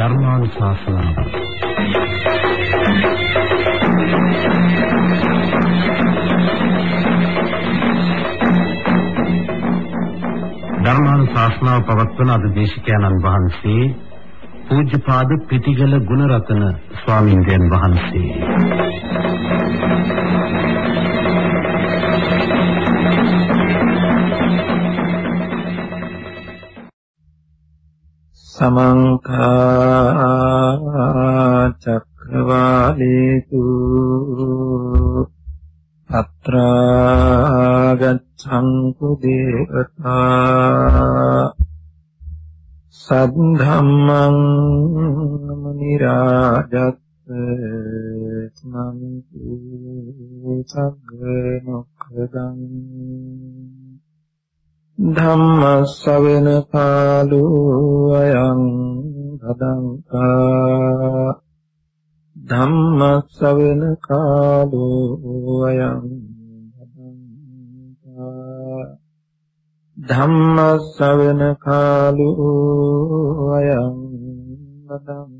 ධර්මානුශාසනාව. ධර්මානුශාසනාව පවත්වන අද දේශකයන්න් වහන්සේ පූජ්‍යපාද පිටිගල ගුණරතන ස්වාමීන් වහන්සේ. සමන්ත චක්‍රවාලේසු අත්‍රා ගච්ඡන්තු දේවතා ධම්ම ශ්‍රවණ කාලෝ අයං භදංකා ධම්ම ශ්‍රවණ කාලෝ අයං භදංකා ධම්ම ශ්‍රවණ කාලෝ අයං භදංකා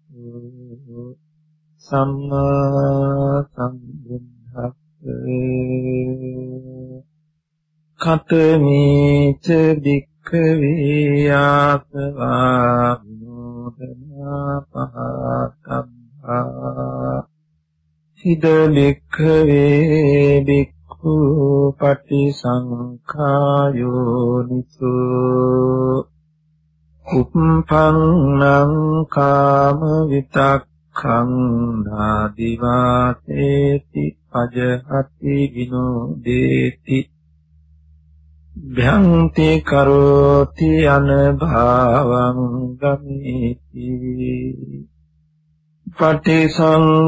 සම්මා සම්බුද්ධස්සේ කතමේච වික්ඛවේ ආසවා විනෝදනා පහතබ්බා හිද වික්ඛවේ වික්ඛු පටිසංඛායෝ නිසෝ උප්පන්නං කාම විතක් කන්නාදිවාසේති පජහති විනෝදේති. භ්‍යන්ති කරෝති අනභාවං ගමේති. පටිසංඛායෝ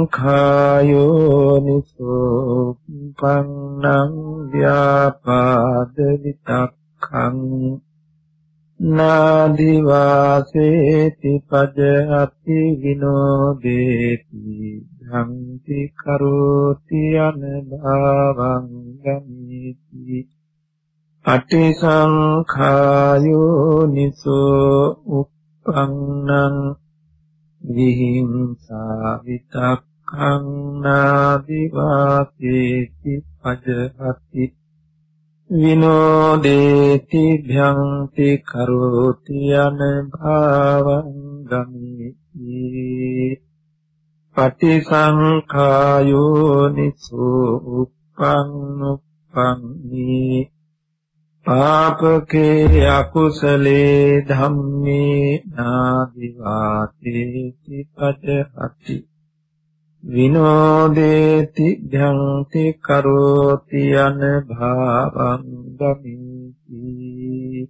නිසෝ පන්නං ව්‍යාපාද විතක්ඛං. නාදිවාසේති පජහති විනෝදේති ධම්ති කරෝති අනභාවං ගමීති. අටිසංඛායෝ නිසෝ උප්පන්නං විහිංසා විතක්ඛං නාදිවාසේති පජහති විනෝදේති භ්‍යන්ති කරෝති අනභාවං ගමිති පටිසංඛායෝ නිසෝ උප්පන්නුප්පන්නි පාපකේ අකුසලේ ධම්මේ නාදිවාතේති පජහති. විනෝදේති ධ්‍යන්ති කරෝති යන භාවං ගමිති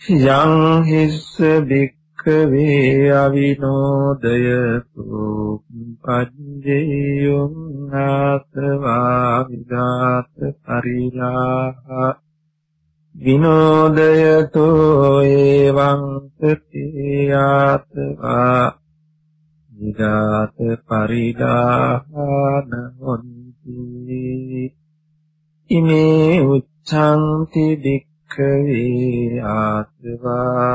යං හිස්ස බික්ඛවේ අවිනෝදයතු. පඤ්ජේයුං ආසවා විදාත පරිලාහ විනෝදයතෝ එවං සතියාතවා. විදාත පරිදාහන හොන්ති. ඉමේ උච්ඡන්ති වික්ඛවේ ආත්වා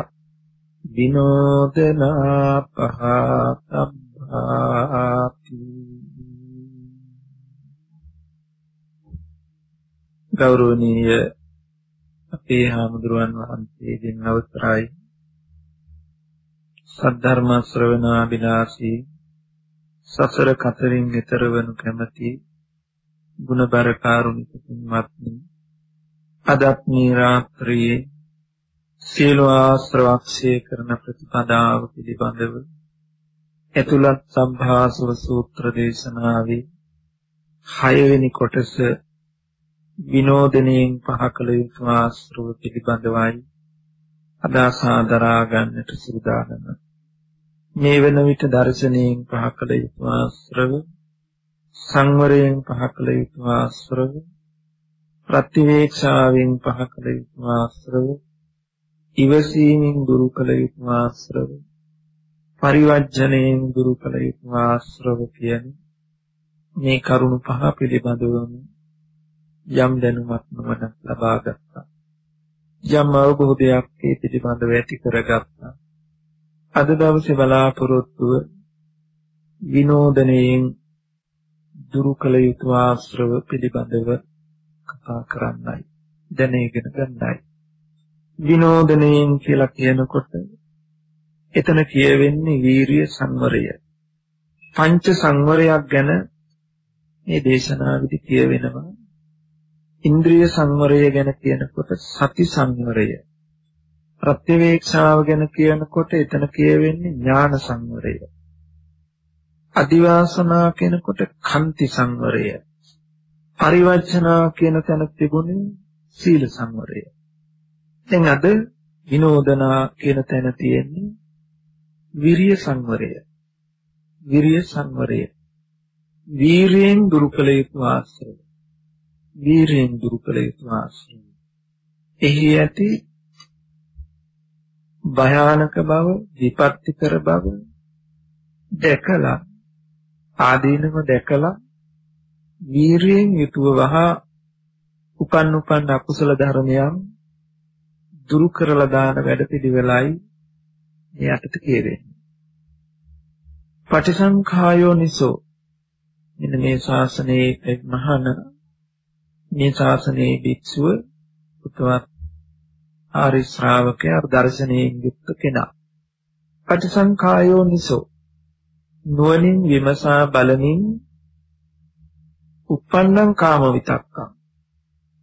විනෝදනා පහතබ්බාති ගෞරවනීය අපේ හාමුදුරුවන් වහන්සේ දෙන අවසරයි සද්ධර්ම ශ්‍රවණාබිලාසී සසර කතරින් ඈතර වනු කැමැති ගුණබර කාරුණික පින්වත්නි අදත් මේ රාත්‍රියේ සීල ආශ්‍රවක්ෂය කරන ප්‍රතිපදාව පිළිබඳව එතුලත් සම්භාසව සූත්‍ර දේශනාවේ හයවෙනි කොටස විනෝදනයෙන් පහ කළ යුතු ආශ්‍රව පිළිබඳවයි අදාසාදරා ගන්නට සූදානම මේ වෙන විට දර්ශනයෙන් පහ කළ යුතු ආශ්‍රව සංවරයෙන් පහ කළ යුතු ආශ්‍රව ප්‍රතිවේක්ෂාවෙන් පහ කළ යුතු ආශ්‍රව ඉවසීමෙන් දුරු කළ යුතු ආශ්‍රව පරිවර්ජණයෙන් දුරු කළ යුතු ආශ්‍රව කියන්නේ මේ කරුණු පහ පිළිබඳවම යම් දැනුමක් නොවන ලබා ගත්තා. යම් අවබෝධයක් ඒ පිළිබඳව ඇති කරගත්තා. අද දවසේ බලාපොරොත්තුව විනෝදනයෙන් දුරු කළ යුතු ආශ්‍රව පිළිබඳව කතා කරන්නයි. දැනගෙන ගන්නයි. විනෝදනයෙන් කියලා කියනකොට එතන කියවෙන්නේ වීරිය සංවරය. පංච සංවරයක් ගැන මේ දේශනාවේදී කියවෙනවා. ඉන්ද්‍රිය සංවරය ගැන කියනකොට සති සංවරය. ප්‍රත්‍යවේක්ෂාව ගැන කියනකොට එතන කියවෙන්නේ ඥාන සංවරය. අදිවාසනා කියනකොට කන්ති සංවරය. පරිවර්ජනා කියන තැන තිබුණේ සීල සංවරය. දැන් අද විනෝදනා කියන තැන තියෙන්නේ විරිය සංවරය. විරිය සංවරය. වීරියෙන් දුරු කළ යුතු ආශ්‍රය. වීරියෙන් දුරු කළ යුතු ආශ්‍රය. එහි ඇති භයානක බව, විපත්තිකර බව දැකලා ආදීනව දැකලා වීරියෙන් යුතුව වහා උපන් උපන් අකුසල ධර්මයන් දුරු කරලා දාන වැඩපිළිවෙලයි මේ යටට කියවෙන්නේ. පටිසංඛායෝ නිසෝ මෙන්න මේ ශාසනයේ මහාන මේ ශාසනයේ භික්ෂුව උතවත් ආරි ශ්‍රාවකයා දර්ශනයෙන් යුක්ත කෙනා. පටිසංඛායෝ නිසෝ නුවණින් විමසා බලමින් uppannam කාම විතක්කම්.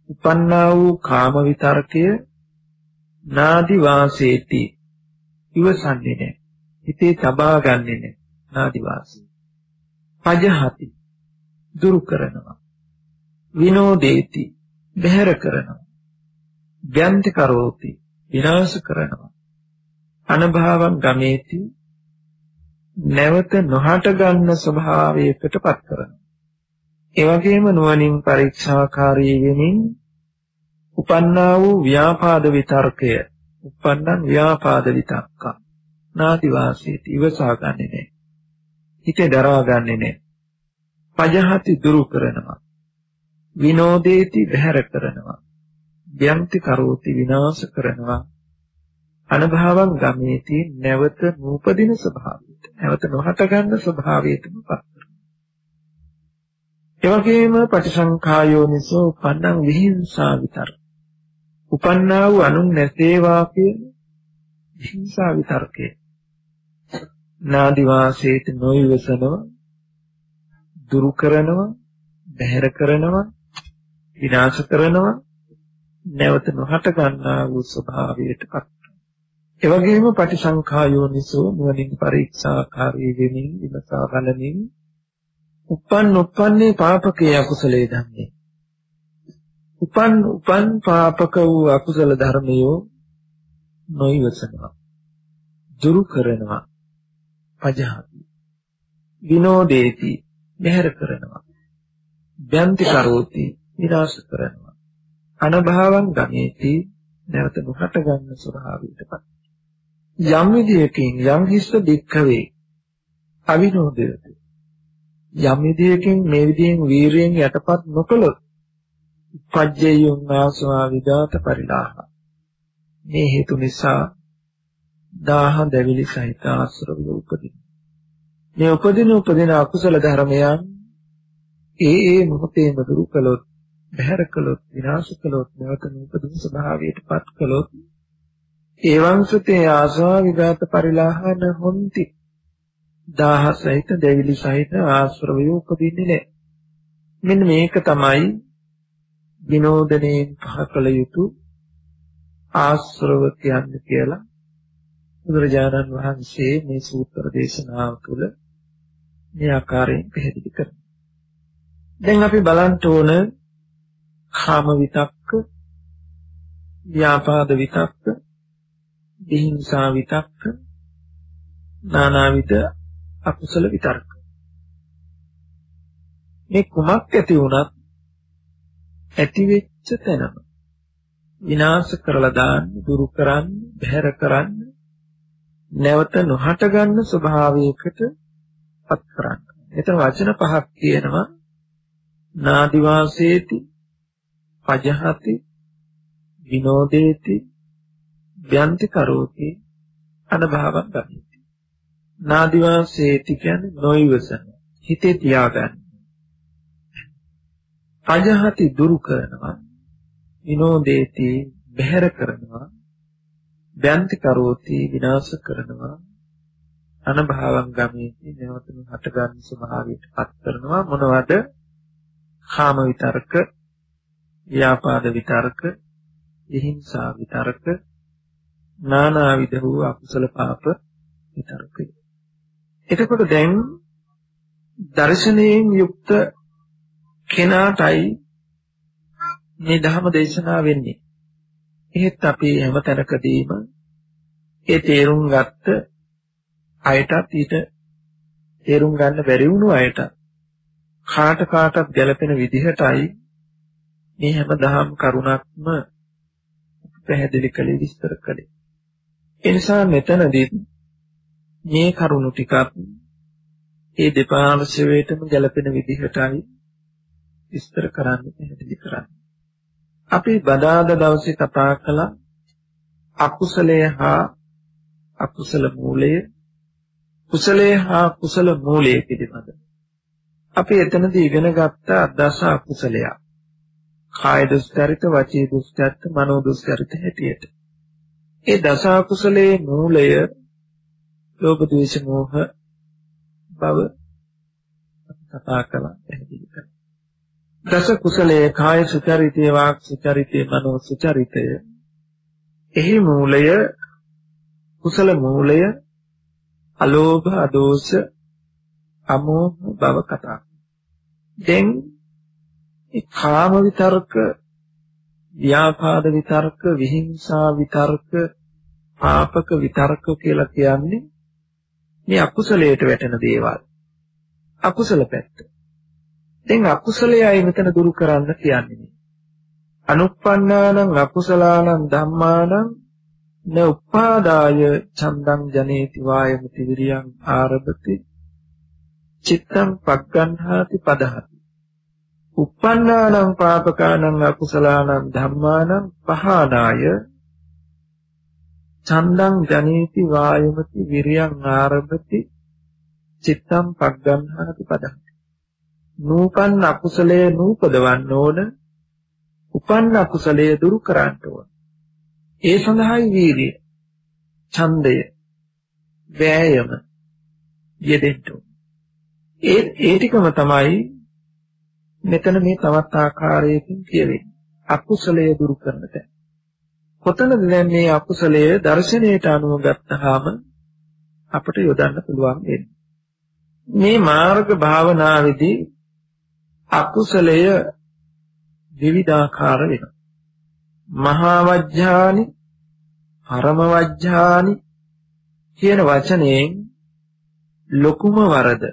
උපන්නා වූ කාම විතර්කය නාදි වාසේති ඉවසන්නේ නැහැ. හිතේ තබා ගන්නෙ නැහැ. නාදි වාසී. පජහති දුරු කරනවා. විනෝදේති බහැර කරනවා. ව්‍යන්ති කරෝති විනාශ කරනවා. අනභාවං ගමේති නැවත නොහට ගන්න ස්වභාවයකටපත් කරනවා. ඒ වගේම නුවණින් පරීක්ෂාකාරී වෙමින් උපන්නා වූ ව්‍යාපාද විතර්කය උපන්නන් ව්‍යාපාද විතක්ක නාති වාසීති ඉවසා ගන්නෙ නෑ හිතේ දරා ගන්නෙ නෑ පජහති දුරු කරනවා විනෝදේති බහැර කරනවා ව්‍යන්ති කරෝති විනාශ කරනවා අනභවං ගමේති නැවත නූපදින ස්වභාවයට නැවත නොහට ගන්න ස්වභාවයටම පත් එවැගේම පටිසංඛායෝනිසෝ උපන්නං විහිංසා විතර. උපන්නා වූ අනුන් නැසේවා කියන විහිංසා විතර්කය. නාදි වාසේත නොයවසනවා දුරු කරනවා බැහැර කරනවා විනාශ කරනවා නැවත නොහට ගන්නා වූ ස්වභාවයටපත් එවැගේම පටිසංඛායෝනිසෝ නුවණින් පරීක්ෂාකාරී වෙමින් විමසා බලමින් උපන් උපන්නේ පාපකේ අකුසලයේ ධම්මේ. උපන් උපන් පාපක වූ අකුසල ධර්මයෝ නොයිවසනවා. දුරු කරනවා. පජහති. විනෝදේති බැහැර කරනවා. බ්‍යන්ති කරෝති විනාශ කරනවා. අනභාවං ගමේති නැවත නොහට ගන්න ස්වභාවයටපත්. යම් විදියකින් යම් හිස්ස දික්කවේ අවිනෝදයට යම් විදියකින් මේ විදියෙන් වීරියෙන් යටපත් නොකළොත් පජ්ජේයුන් ආසවා විදාත පරිලාහ මේ හේතු නිසා දාහ දැවිලි සහිත ආශ්‍රව උපදින මේ උපදින උපදින අකුසල ධර්මයන් ඒ ඒ මොහොතේම දුරු කළොත් බහැර කළොත් විනාශ කළොත් නැවත නූපදින ස්වභාවයටපත් කළොත් ඒවං සුතේ ආසවා විදාත පරිලාහන හොಂತಿ දාහ සහිත දෙවිලි සහිත ආශ්‍රවය උපදින්නේ නැහැ. මෙන්න මේක තමයි විනෝදනයෙන් පහ කළ යුතු ආශ්‍රව කියන්නේ කියලා බුදුරජාණන් වහන්සේ මේ සූත්‍ර දේශනාව තුළ මේ ආකාරයෙන් පැහැදිලි කරනවා. දැන් අපි බලන්න ඕන කාම විතක්ක, ව්‍යාපාද විතක්ක, විහිංසා විතක්ක, නානාවිද අකුසල විතර්ක. මේ කුමක් ඇති වුණත් ඇති වෙච්ච තැනම විනාශ කරලා දාන්න, දුරු කරන්න, බැහැර කරන්න, නැවත නොහට ගන්න ස්වභාවයකට පත් කරන්න. එතන වචන පහක් තියෙනවා නාදිවාසේති පජහති විනෝදේති ව්‍යන්ති කරෝති අනභවං ගමිති. නාදිවාසේති කියන්නේ නොයවසන හිතේ තියාගන්න. පජහති දුරු කරනවා විනෝදේති බැහැර කරනවා ව්‍යන්ති කරෝති විනාශ කරනවා අනභවං ගමේති නැවතුණු හට ගන්න ස්වභාවයට පත් කරනවා. මොනවද? කාම විතරක ව්‍යාපාද විතරක විහිංසා විතරක නානාවිද වූ අකුසල පාප විතරකය. එතකොට දැන් දර්ශනයෙන් යුක්ත කෙනාටයි මේ ධර්ම දේශනා වෙන්නේ. එහෙත් අපි හැම තැනකදීම ඒ තේරුම් ගත්ත අයටත් ඊට තේරුම් ගන්න බැරි වුණු අයට කාට කාටත් ගැළපෙන විදිහටයි මේ හැම දහම් කරුණක්ම පැහැදිලි කළේ විස්තර කළේ. ඒ නිසා මෙතනදී මේ කරුණු ටිකක් ඒ දෙපාර්ශ්වයටම ගැළපෙන විදිහටයි විස්තර කරන්න පැහැදිලි කරන්න. අපි බදාද දවසේ කතා කළ අකුසලය හා අකුසල මූලය කුසලය හා කුසල මූලය පිළිබඳ අපි එතනදී ඉගෙන ගත්ත දස අකුසලයක් කාය දුස්චරිත වචී දුස්චරිත මනෝ දුස්චරිත හැටියට. ඒ දස අකුසලයේ මූලය ලෝභ ද්වේෂ මෝහ බව කතා කළා පැහැදිලි කළා දස කුසලයේ කාය සුචරිතය වාක් සුචරිතය මනෝ සුචරිතය. එහි මූලය කුසල මූලය අලෝභ අදෝෂ අමෝහ බව කතා දැන් මේ කාම විතරක ව්‍යාපාද විතරක විහිංසා විතරක පාපක විතරක කියලා කියන්නේ මේ අකුසලයට වැටෙන දේවල්. අකුසල පැත්ත. දැන් අකුසලයයි මෙතන දුරු කරන්න කියන්නේ. අනුප්පන්නානං අකුසලානං ධම්මානං න උපාදාය චන්දං ජනේති වායමති විරියං ආරභති චිත්තං පග්ගන්හාති පදහති. Uppannānaṁ pāpakānaṁ akusalaanaṁ dhammānaṁ පහානාය. චන්දං ජනේති වායමති විරියං ආරභති චිත්තං පග්ගන්හාති පදං. නූපන්න අකුසලයේ නූපදවන්න ඕන. උපන්න අකුසලයේ දුරු කරන්න ඕන. ඒ සඳහායි වීර්යය ඡන්දය වෑයම යෙදෙන්න ඕන. ඒ ඒ ටිකම තමයි මෙතන මේ තවත් ආකාරයකින් කියවෙන්නේ. අකුසලය දුරු කරන තැන. කොතනද දැන් මේ අකුසලය දර්ශනයට අනුව ගත්තාම අපට යොදන්න පුළුවන් වෙන්නේ. මේ මාර්ග භාවනාවේදී අකුසලය විවිධාකාර වෙනවා. මහා වජ්ජානි, පරම වජ්ජානි කියන වචනයෙන් ලොකුම වරද,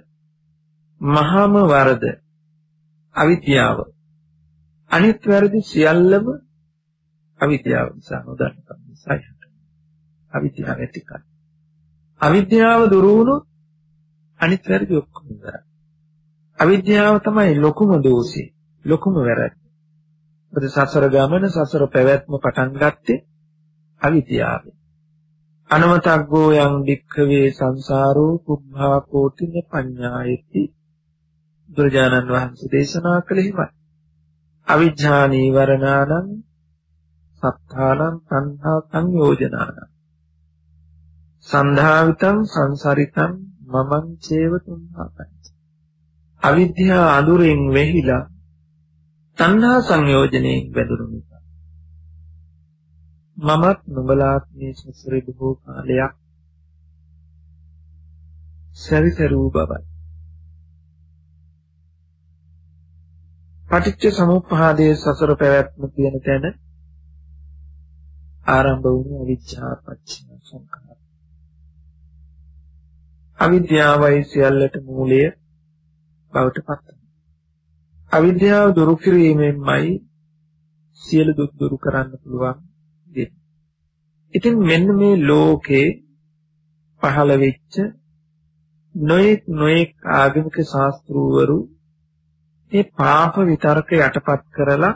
මහාම වරද අවිද්‍යාව. අනිත් වැරදි සියල්ලම අවිද්‍යාව නිසා නොදන්නකම නිසායි. අවිද්‍යාව ඇති කරන්නේ. අවිද්‍යාව දුරු වුණොත් අනිත් වැරදි ඔක්කොම ඉවරයි. අවිද්‍යාව තමයි ලොකුම දෝෂේ, ලොකුම වැරද්ද. මොකද සසර ගමන සසර පැවැත්ම පටන් ගත්තේ අවිද්‍යාවෙන්. අනවතග්ගෝ යං වික්ඛවේ සංසාරෝ කුබ්භා කෝටින පඤ්ඤායති බුදුරජාණන් වහන්සේ දේශනා කළේ හිමයි. අවිජ්ජා නීවරණානං සත්තානං සංහා සංයෝජනානං. සන්ධාවිතං සංසරිතං මමං චේව තුන්හාපංච අවිද්‍යා අඳුරෙන් වෙහිලා තණ්හා සංයෝජනයෙන් වැදුණු නිසා. මමත් නුඹලාත් මේ සසරේ බොහෝ කාලයක් සැරිසරූ බවයි. පටිච්ච සමුප්පාදයේ සසර පැවැත්ම කියන තැන ආරම්භ වුණු අවිජ්ජා පත්‍ය සංඛාර. අවිද්‍යාවයි සියල්ලට මූලය බවට පත් වෙනවා. අවිද්‍යාව දුරු කිරීමෙන්මයි සියලු දුක් දුරු කරන්න පුළුවන් වෙන්නේ. ඉතින් මෙන්න මේ ලෝකේ පහළ වෙච්ච නොඑක් නොඑක් ආගමික ශාස්ත්‍රූවරු මේ පාප විතරක යටපත් කරලා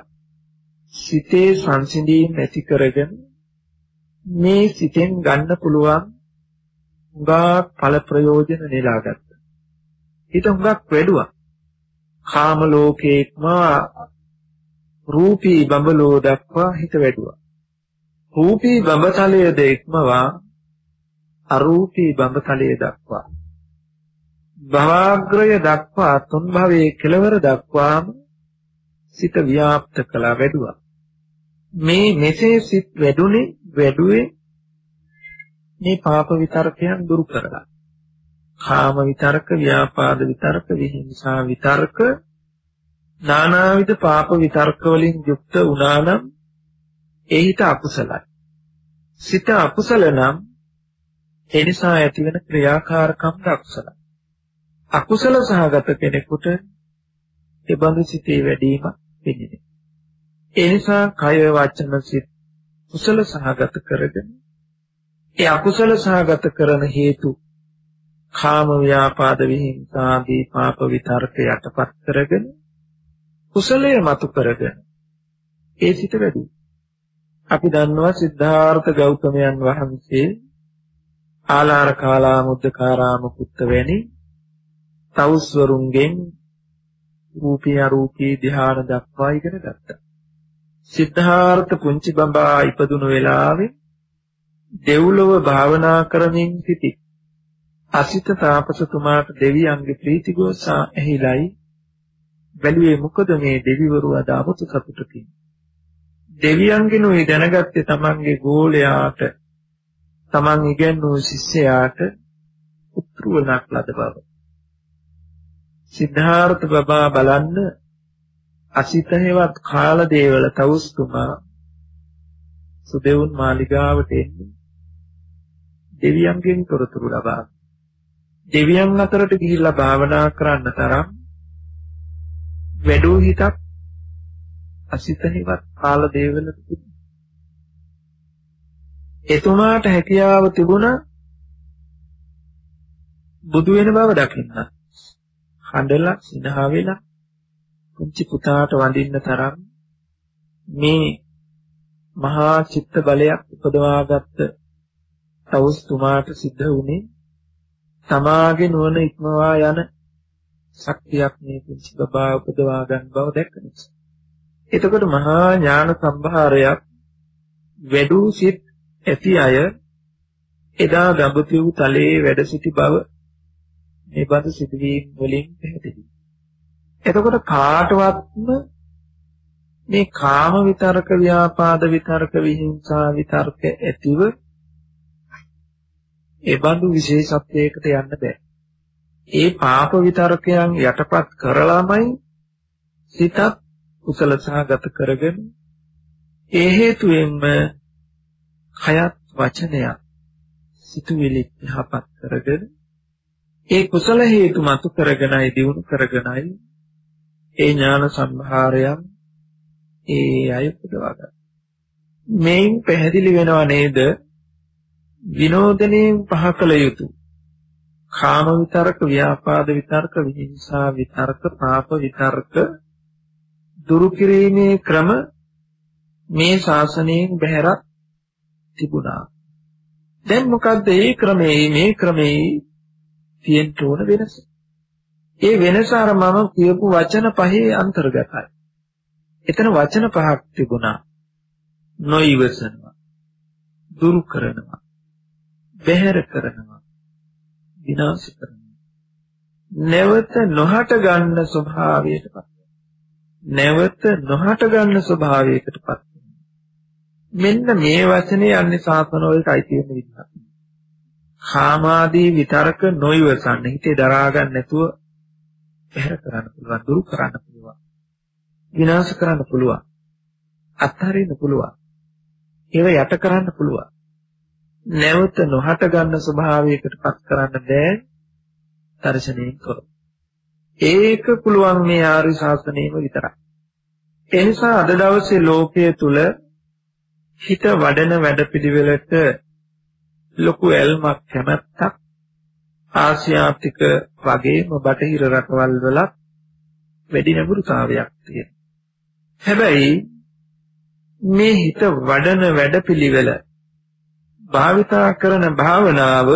සිතේ සංසිඳීම ඇති කරගෙන මේ සිතෙන් ගන්න පුළුවන් හුඟක් ඵල ප්‍රයෝජන නෙලා ගත්තා. හිත හුඟක් වැඩුවා. කාම ලෝකේක්ම රූපී බඹලෝ දක්වා හිත වැඩුවා. රූපී බඹතලය දෙක්මවා අරූපී බඹතලය දක්වා භවග්‍රය දක්වා තුන් භවයේ කෙලවර දක්වාම සිත ව්‍යාප්ත කළා වැඩුවා. මේ මෙසේ සිත් වැඩුනේ වැඩුවේ මේ පාප විතරකයන් දුරු කරලා. කාම විතරක, ව්‍යාපාද විතරක, විහිංසා විතරක, නානාවිද පාප විතරක වලින් යුක්ත වුණා නම් ඒ හිත අකුසලයි. සිත අකුසල නම් ඒ නිසා ඇතිවන ක්‍රියාකාරකම් අකුසලයි. අකුසල සහගත කෙනෙකුට ඒ බඳු සිතේ වැඩිම වෙන්නේ. ඒ නිසා කය වචන සිත් කුසල සහගත කරගෙන ඒ අකුසල සහගත කරන හේතු කාම ව්‍යාපාද විහිංසාදී පාප විතර්ක යටපත් කරගෙන කුසලයේ මතු කරගෙන ඒ සිත වැඩි. අපි දන්නවා සිද්ධාර්ථ ගෞතමයන් වහන්සේ ආලාර කාලා මුද්දකාරාම පුත්ත වැනි තවුස්වරුන්ගෙන් රූපී අරූපී ධ්‍යාන දක්වා ඉගෙන ගත්තා. සිද්ධාර්ථ පුංචි බඹා ඉපදුණු වෙලාවේ දෙව්ලොව භාවනා කරමින් සිටි අසිත තාපසතුමාට දෙවියන්ගේ ප්‍රීතිගෝසා ඇහිලයි බැලුවේ මොකද මේ දෙවිවරු අද 아무තු සතුටකින් දෙවියන්ගෙනුයි දැනගත්තේ තමන්ගේ ගෝලයාට තමන් ඉගෙනූ ශිෂ්‍යයාට උත්රුවණක් ලද බව සිද්ධාර්ථ බබා බලන්න අසිත හේවත් කාලදේවල තවුස්තුමා සුදෙවුන් මාලිගාවට එන්නේ. දෙවියන්ගෙන් තොරතුරු ලබා. දෙවියන් අතරට ගිහිල්ලා භාවනා කරන්න තරම් වැඩෝ හිතක් අසිත හේවත් කාලදේවල එතුමාට හැකියාව තිබුණා බුදු වෙන බව දකින්න. හඬලා සිනහ වෙලා පුංචි පුතාට වඳින්න තරම් මේ මහා චිත්ත බලයක් උපදවාගත්ත තවුස්තුමාට සිද්ධ වුණේ තමාගේ නුවණ ඉක්මවා යන ශක්තියක් මේ පුංචි බබා උපදවා ගන්න බව දැක්ක නිසා. එතකොට මහා ඥාන සම්භාරයක් වැඩූ සිත් ඇති අය එදා ගඹතිව් තලයේ වැඩ සිටි බව මේ බඳු සිදුවීම් වලින් පැහැදිලි. එතකොට කාටවත්ම මේ කාම විතරක ව්‍යාපාද විතරක විහිංසා විතරක ඇතිව ඒ බඳු විශේෂත්වයකට යන්න බෑ. ඒ පාප විතරකයන් යටපත් කරලාමයි සිතත් කුසල සහගත කරගෙන ඒ හේතුවෙන්ම කයත් වචනයත් සිතුවිලි යහපත් කරගෙන ඒ කුසල හේතු මතු කරගෙනයි දිනු කරගෙනයි ඒ ඥාන සම්භාරයන් ඒ අය පුදවා ගන්න. මේන් පැහැදිලි වෙනව නේද විනෝදණයෙන් පහ කළ යුතු කාම විතරක ව්‍යාපාද විතරක විහිංසා විතරක පාප විතරක දුරු කිරීමේ ක්‍රම මේ ශාසනයෙන් බැහැරක් තිබුණා. දැන් මොකද්ද මේ ක්‍රමේ මේ ක්‍රමේ තියෙන්න ඕන වෙනස? ඒ වෙනස අර මම කියපු වචන පහේ අන්තර්ගතයි. එතන වචන පහක් තිබුණා. නොයිවසනවා. දුරු කරනවා. බැහැර කරනවා. විනාශ කරනවා. නැවත නොහට ගන්න ස්වභාවයටපත් නැවත නොහට ගන්න ස්වභාවයකටපත් මෙන්න මේ වචනේ යන්නේ සාසන වලට අයිති වෙන විදිහ. කාමාදී විතරක නොයවසන්න හිතේ දරා ගන්න නැතුව පැහැර කරන්න පුළුවන් දුරු කරන්න පුළුවන්. විනාශ කරන්න පුළුවන්. අත්හරින්න පුළුවන්. ඒව යට කරන්න පුළුවන්. නැවත නොහට ගන්න ස්වභාවයකට පත් කරන්න බෑ දර්ශනයෙන් කරොත්. ඒක පුළුවන් මේ ආර්ය ශාසනයෙම විතරයි. ඒ නිසා අද දවසේ ලෝකයේ තුල හිත වඩන වැඩපිළිවෙලට ලොකු ඇල්මක් කැමැත්තක් ආසියාතික වගේම බටහිර රටවල් වලත් වැඩි නැඹුරුතාවයක් තියෙනවා. හැබැයි මේ හිත වඩන වැඩපිළිවෙල භාවිතා කරන භාවනාව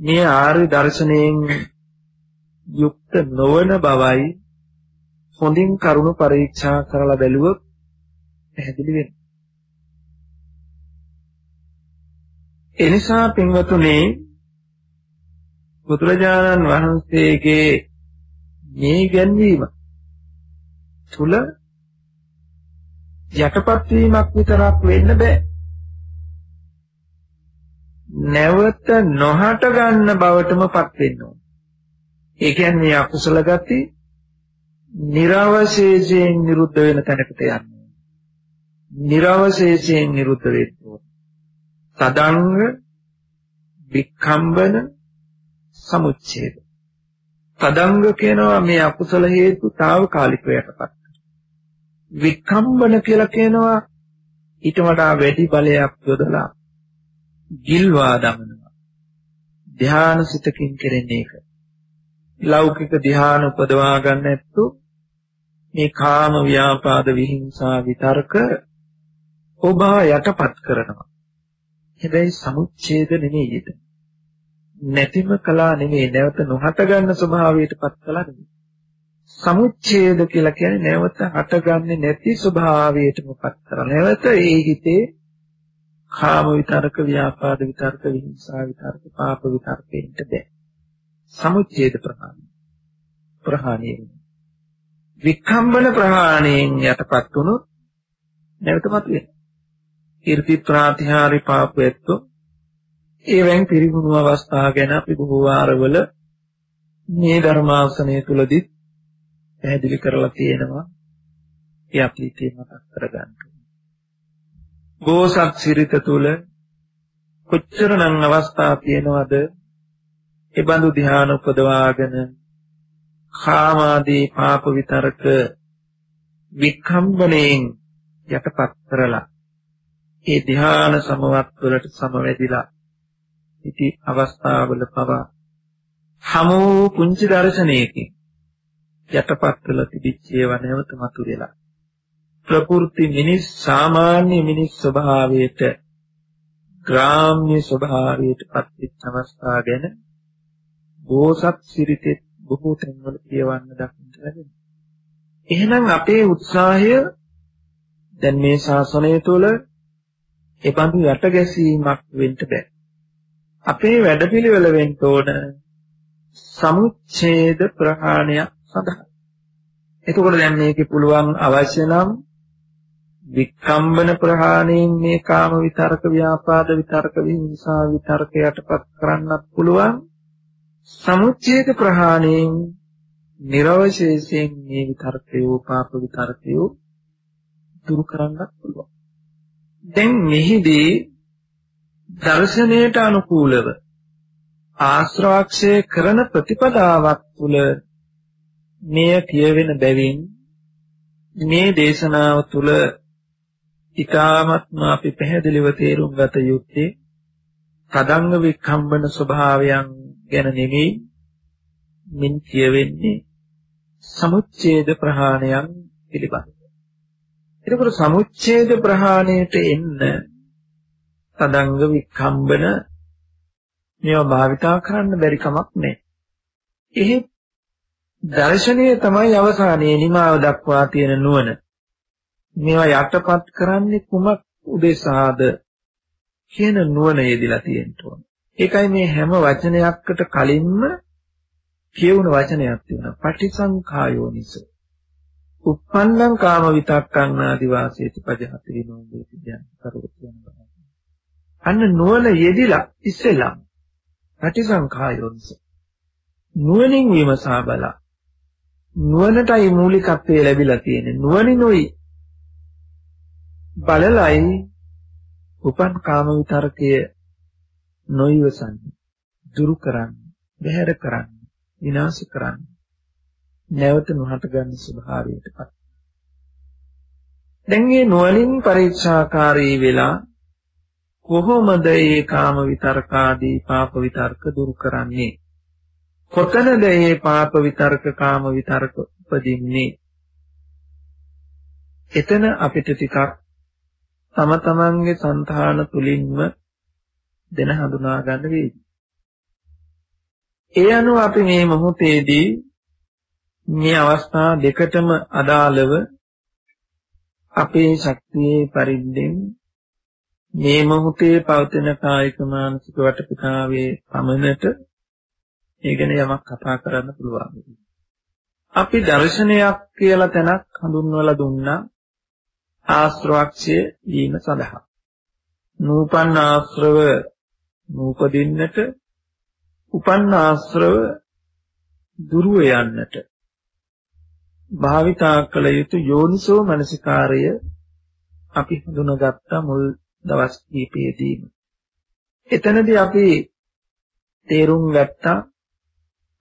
මේ ආර්ය දර්ශනයෙන් යුක්ත නොවන බවයි හොඳින් කරුණු පරීක්ෂා කරලා බැලුවොත් පැහැදිලි වෙනවා. එනිසා පින්වතුනි බුදුරජාණන් වහන්සේගේ මේ ගැන්වීම තුල යටපත් වීමක් විතරක් වෙන්න බෑ. නැවත නොහට ගන්න බවටමපත් වෙන්න ඕන. ඒ කියන්නේ අකුසල ගති නිර්වශේෂයෙන් නිරුද්ධ වෙන තැනකට යන්න. නිර්වශේෂයෙන් නිරුද්ධ වෙන්න ඕන. තදංග වික්ඛම්බන සමුච්ඡේද. තදංග කියනවා මේ අකුසල හේතු తాවකාලිකව යටපත්. වික්ඛම්බන කියලා කියනවා ඊට වඩා වැඩි බලයක් යොදලා ගිල්වා දමනවා. ධානා සිතකින් කෙරෙන්නේ ඒක. ලෞකික ධාන උපදවා ගන්න ඇත්තු මේ කාම ව්‍යාපාද විහිංසා විතර්ක ඔබ යටපත් කරනවා. හැබැයි සමුච්ඡේද නෙමෙයි ඒක. නැතිම කලා නෙමෙයි නැවත නොහට ගන්න ස්වභාවයටපත් කළා නෙමෙයි. සමුච්ඡේද කියලා කියන්නේ නැවත හටගන්නේ නැති ස්වභාවයටමපත් කරලා නැවත ඒ හිතේ කාම විතරක ව්‍යාපාද විතරක විහිංසා විතරක පාප විතරකෙන්ට බෑ. සමුච්ඡේද ප්‍රහාණය. ප්‍රහාණය වික්ඛම්බන ප්‍රහාණයෙන් යටපත් වුණොත් නැවත මතුවේ. කීර්ති ප්‍රාතිහාරි පාපයත්ව ඒවෙන් පිරිහුණු අවස්ථා ගැන අපි බොහෝ වාරවල මේ ධර්මාසනය තුලදී පැහැදිලි කරලා තියෙනවා. ඒ අපි තේ මතක් කරගන්න. බෝසත් සිරිත තුල කොච්චරනම් අවස්ථා තියෙනවද? ඒ බඳු ධ්‍යාන උපදවාගෙන කාමාදී පාප විතරක වික්ඛම්බණයෙන් යටපත් කරලා ඒ ධ්‍යාන සමවත් වලට සමවැදිලා ඉති අවස්ථාවල පවා හමු පුංචි දර්ශනයකින් යටපත් කළ තිබිච්ච ඒවා නැවත මතුවෙලා ප්‍රකෘති මිනිස් සාමාන්‍ය මිනිස් ස්වභාවයට ග්‍රාම්‍ය ස්වභාවයට පත්වෙච්ච අවස්ථා ගැන බෝසත් සිරිතේ බොහෝ තැන්වල කියවන්න දක්නට ලැබෙනවා. එහෙනම් අපේ උත්සාහය දැන් මේ ශාසනය තුළ එපන්දු යට ගැසීමක් වෙන්න බෑ. අපේ වැඩපිළිවෙල වෙන්න ඕන සමුච්ඡේද ප්‍රහාණයක් සඳහා. එතකොට දැන් මේකේ පුළුවන් අවශ්‍ය නම් වික්කම්බන ප්‍රහාණයෙන් මේ කාම විතරක ව්‍යාපාද විතරක විහිංසා විතරක යටපත් කරන්නත් පුළුවන් සමුච්ඡේද ප්‍රහාණයෙන් නිර්වශේෂයෙන් මේ විතරකයෝ පාප විතරකයෝ දුරු කරන්නත් පුළුවන් දැන් මෙහිදී දර්ශනයට අනුකූලව ආශ්‍රාක්ෂය කරන ප්‍රතිපදාවක් තුළ මෙය කියවෙන බැවින් මේ දේශනාව තුළ ඊ타ත්ම අපි පැහැදිලිව තේරුම් ගත යුත්තේ තදංග වික්ඛම්බන ස්වභාවයන් ගැන නෙමෙයි මින් කියවෙන්නේ සමුච්ඡේද ප්‍රහාණයන් පිළිබඳ. එතකොට සමුච්ඡේද ප්‍රහාණයට එන්න තදංග වික්ඛම්බන මේවා භාවිතා කරන්න බැරි කමක් නැහැ. එහෙත් දර්ශනීය තමයි අවසානයේ නිමාව දක්වා තියෙන නුවණ. මේවා යටපත් කරන්නේ කුමක් උදෙසාද කියන නුවණ යෙදিলা තියෙන්න ඕන. ඒකයි මේ හැම වචනයකට කලින්ම කියවුන වචනයක් තියෙනවා. පටිසංඛායෝනිස. Uppannam kama vitakkan ආදි වාසේති පජහති විනෝදේති ඥාන කරෝති යන අන්න නුවණ යෙදිලා ඉස්සෙල්ලා පටිසංඛායෝනිස නුවණින් විමසා බලා නුවණටයි මූලිකත්වය ලැබිලා තියෙන්නේ. නුවණිනුයි බලලයි උපන් කාම විතරකය නොයවසන්නේ, දුරු කරන්නේ, බැහැර කරන්නේ, විනාශ කරන්නේ. නැවත නොහට ගන්න ස්වභාවයටපත්. දැන් මේ නුවණින් පරීක්ෂාකාරී වෙලා කොහොමද මේ කාම විතරකාදී පාප විතර්ක දුරු කරන්නේ? කොතනද මේ පාප විතර්ක කාම විතර්ක උපදින්නේ? එතන අපිට ටිකක් තම තමන්ගේ సంతාන තුලින්ම දෙන හඳුනා ගන්න වේවි. ඒ අනුව අපි මේ මොහොතේදී මේ අවස්ථා දෙකටම අදාළව අපේ ශක්තියේ පරිද්දෙන් මේ මොහොතේ පවතින කායික මානසික වටපිටාවේ පමණට ඒ ගැන යමක් කතා කරන්න පුළුවන්. අපි දර්ශනයක් කියලා තැනක් හඳුන්වලා දුන්නා ආශ්‍රවක්ෂය වීම සඳහා. නූපන් ආශ්‍රව නූපදින්නට උපන් ආශ්‍රව දුරුව යන්නට භාවිතා කළ යුතු යෝනිසෝ මනසිකාරය අපි හඳුනාගත්ත මුල් දවස් කීපයේදීම එතනදී අපි තේරුම් ගත්තා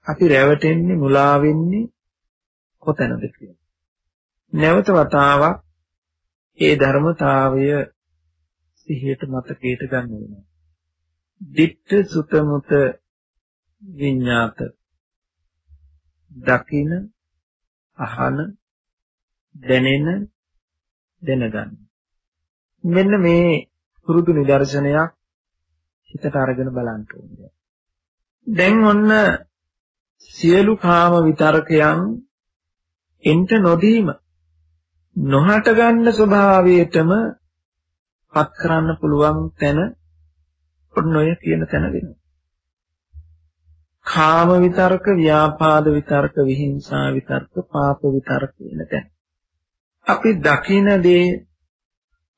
අපි රැවටෙන්නේ මුලා වෙන්නේ කොතැනද කියලා. නැවත වතාවක් ඒ ධර්මතාවය සිහියට මතකයට ගන්න වෙනවා. ditta sutta mutta විඤ්ඤාත දකින අහන දැනෙන දැනගන්න මෙන්න මේ පුරුදු නිදර්ශනයක් හිතට අරගෙන බලන්න ඕනේ. දැන් ඔන්න සියලු කාම විතරකයන් එන්ට නොදීම නොහට ගන්න ස්වභාවයටම පත් කරන්න පුළුවන් තැන ඔන්න ඔය කියන තැන වෙනවා. කාම විතරක, ව්‍යාපාද විතරක, විහිංසා විතරක, පාප විතරක වෙන තැන. අපි දකින දේ,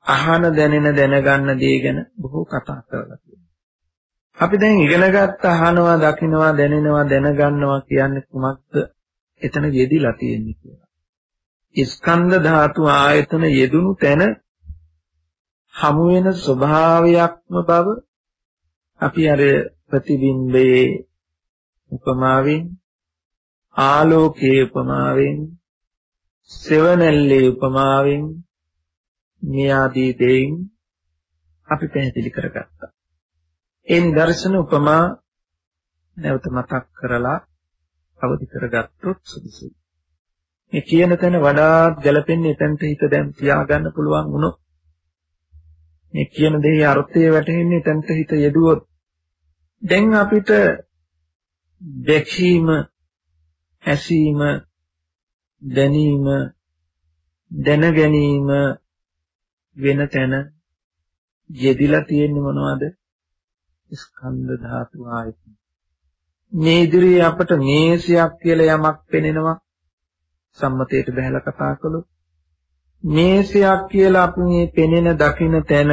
අහන දැනෙන දැනගන්න දේ ගැන බොහෝ කතා කරලා තියෙනවා. අපි දැන් ඉගෙනගත්ත අහනවා, දකින්නවා, දැනෙනවා, දැනගන්නවා කියන්නේ කුමක්ද? එතන යෙදිලා තියෙන්නේ කියලා. ස්කන්ධ ධාතු ආයතන යෙදුණු තැන හමු වෙන ස්වභාවයක්ම බව අපි අර ප්‍රතිබිම්බයේ උපමාවෙන් ආලෝකයේ උපමාවෙන් සෙවණැල්ලේ උපමාවෙන් මේ ආදී දෙයින් අපි පැහැදිලි කරගත්තා. ඒ නිදර්ශන උපමා නැවත මතක් කරලා අවදි කරගත්තොත් සුදුසුයි. මේ කියන තැන වඩාත් ගැළපෙන්නේ එතනට හිත දැන් තියාගන්න පුළුවන් වුණොත් මේ කියන දෙහි අර්ථය වැටහෙන්නේ එතනට හිත යෙදුවොත් දැන් අපිට දැකීම ඇසීම දැනීම දැන ගැනීම වෙන තැන යෙදිලා තියෙන්නේ මොනවද? ස්කන්ධ ධාතු ආයතන. මේ ඉදිරියේ අපට මේසයක් කියලා යමක් පෙනෙනවා. සම්මතයට බහැලා කතා කළොත්. මේසයක් කියලා අපි මේ පෙනෙන දකින තැන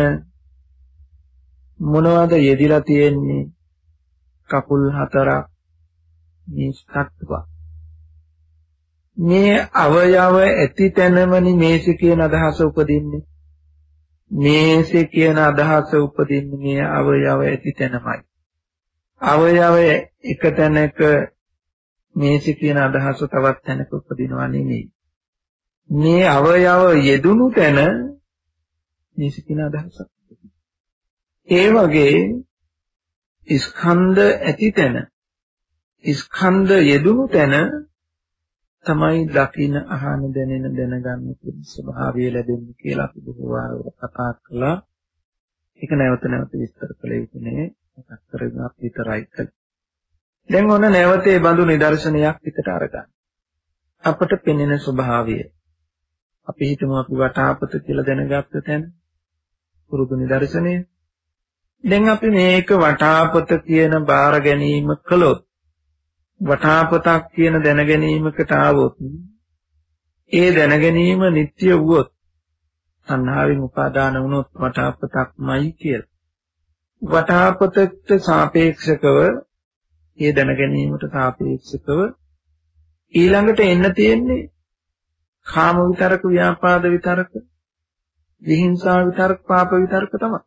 මොනවද යෙදිලා තියෙන්නේ? කකුල් හතරක් මේ සත්ව මේ අවයව ඇති තැනමනි මේස කියන අදහස උපදින්නේ. මේස කියන අදහස උපදින්නේ මේ අවයව ඇති තැනමයි. අවයව එක තැනක මේස කියන අදහස තවත් තැනක උපදිනවා නෙමෙයි. මේ අවයව යෙදුණු තැන මේස කියන අදහසක් ඒ වගේ ස්කන්ධ ඇති තැන ස්කන්ධ යෙදුණු තැන තමයි දකින අහන දැනෙන දැනගන්න කියන ස්වභාවය ලැබෙන්නේ කියලා අපි බොහෝ වාරවල කතා කළා. ඒක නැවත නැවත විස්තර කළ යුතු නේ. මතක් කරගෙන විතරයි කළේ. දැන් ඔන්න නැවතේ බඳු නිදර්ශනයක් පිටට අරගන්න. අපට පෙනෙන ස්වභාවය. අපි හිතමු අපි වටාපත කියලා දැනගත්ත තැන පුරුදු නිදර්ශනය. දැන් අපි මේක වටාපත කියන බාර ගැනීම කළොත් වටාපතක් කියන දැනගැනීමකට ආවොත් ඒ දැනගැනීම නිට්ටය වුවොත් සංහාවෙන් උපාදාන වුණොත් වටාපතක්මයි කියලා. වටාපතට සාපේක්ෂකව ඒ දැනගැනීමට සාපේක්ෂකව ඊළඟට එන්න තියෙන්නේ කාම විතරක, ව්‍යාපාද විතරක, විහිංසා විතරක, පාප විතරක තමයි.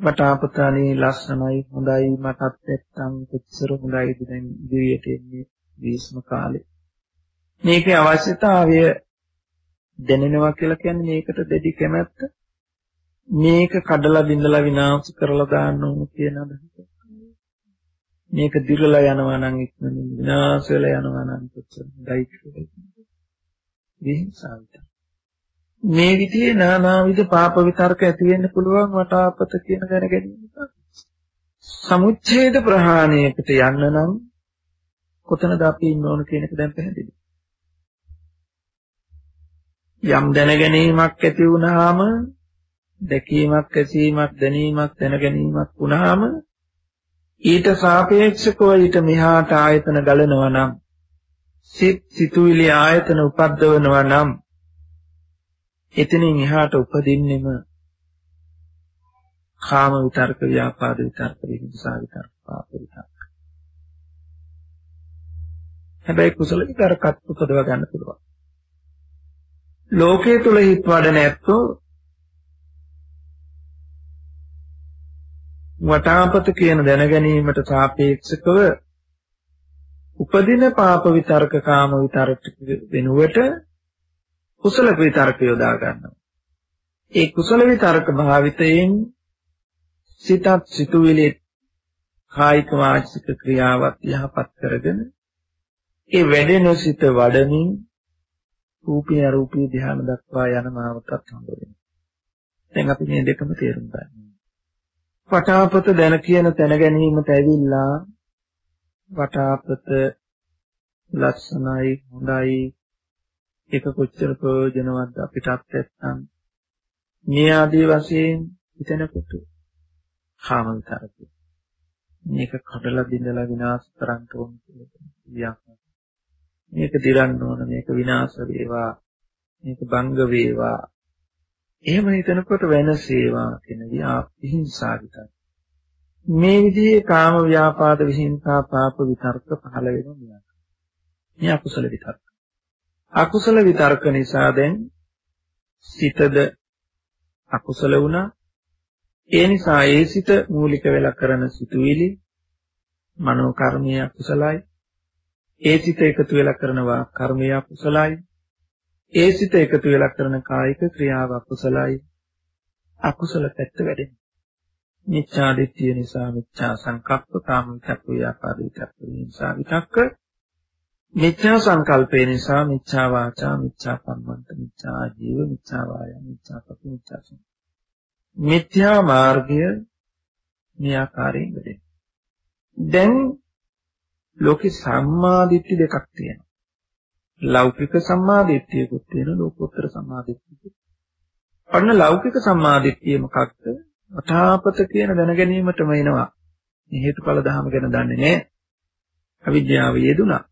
වටාපතානේ ලස්සනයි, හොඳයි, මටත් නැත්තම් කොච්චර හොඳයිද දැන් ඉදිරියට එන්නේ ග්‍රීස්ම කාලේ. මේකේ අවශ්‍යතාවය දැනෙනවා කියලා කියන්නේ මේකට දෙඩි කැමැත්ත. මේක කඩලා බිඳලා විනාශ කරලා දාන්න ඕන කියන අදහස. මේක දිරලා යනවා නම් ඉක්මනින් විනාශ වෙලා යනවා නම් කොච්චර හොඳයි කියලා. විහිංසාවිත. මේ විදිහේ නානාවිද පාප විතර්ක ඇති වෙන්න පුළුවන් වටාපත කියන දැන ගැනීම. සමුච්ඡේද ප්‍රහාණයකට යන්න නම් කොතනද අපි ඉන්න ඕන කියන එක දැන් පැහැදිලි. යම් දැනගැනීමක් ඇති වුණාම දැකීමක් ඇසීමක් දැනීමක් දැනගැනීමක් වුණාම ඊට සාපේක්ෂකව ඊට මෙහාට ආයතන ගලනවා නම් සිත් සිතුවිලි ආයතන උපද්දවනවා නම් එතනින් එහාට උපදින්නෙම කාම විතර්ක ව්‍යාපාද විතර්ක විහිංසා විතර්ක පාප විතර්ක. හැබැයි කුසල විතර්කත් උපදව ගන්න පුළුවන්. ලෝකයේ තුල හිත වඩන ඇත්තෝ වටාපත කියන දැනගැනීමට සාපේක්ෂකව උපදින පාප විතර්ක කාම විතර්ක වෙනුවට කුසල විතර්ක යොදා ගන්නවා. ඒ කුසල විතර්ක භාවිතයෙන් සිතත් සිතුවිලි කායික වාචික ක්‍රියාවත් යහපත් කරගෙන ඒ වැඩෙන සිත වඩමින් රූපී අරූපී ධ්‍යාන දක්වා යන මාවතත් හම්බ වෙනවා. දැන් අපි මේ දෙකම තේරුම් ගන්න. වටාපත දැන කියන තැන ගැනීමට ඇවිල්ලා වටාපත ලස්සනයි හොඳයි ඒක කොච්චර ප්‍රයෝජනවත්ද අපිටත් නැත්නම්? මේ ආදී වශයෙන් හිතනකොට කාම විතරයි. මේක කඩලා බිඳලා විනාශ කරන්න ඕන කියලා මේක දිරන්න ඕන මේක විනාශ වේවා මේක භංග වේවා. එහෙම හිතනකොට වෙනසේවා කියන විහිංසාවිතයි මේ විදිහේ කාම ව්‍යාපාද විහිංසා පාප විතර්ක පහළ වෙනවා මේ අකුසල විතර්ක. අකුසල විතර්ක නිසා දැන් සිතද අකුසල වුණා. ඒ නිසා ඒ සිත මූලික වෙලා කරන සිතුවිලි මනෝ කර්මයේ අකුසලයි. ඒ සිත එකතු වෙලා කරනවා කර්මයේ අකුසලයි. ඒ සිත එකතු වෙලා කරන කායික ක්‍රියාව අකුසලයි. අකුසල පැත්ත වැඩෙනවා මිච්ඡා දිට්ඨිය නිසා මිච්ඡා සංකප්ප කාම විතක්ක ව්‍යාපාද විතක්ක නිසා විතක්ක. මිච්ඡා සංකල්පේ නිසා මිච්ඡා වාචා මිච්ඡා කම්මන්ත මිච්ඡා ජීව මිච්ඡා වාය මිච්ඡා පති මිච්ඡා සම් මිත්‍යා මාර්ගය මේ ආකාරයෙන් වැඩේ. දැන් ලෝකේ සම්මාදිට්ඨි දෙකක් තියෙනවා. ලෞකික සම්මාදිට්ඨියකුත් තියෙනවා ලෝකෝත්තර සම්මාදිට්ඨියකුත් අන්න ලෞකික සම්මාදිට්ඨිය මොකක්ද? වඨාපත කියන දැනගැනීමටම එනවා. මේ හේතුඵල ධහම ගැන දන්නේ නැහැ. අවිද්‍යාව යෙදුනා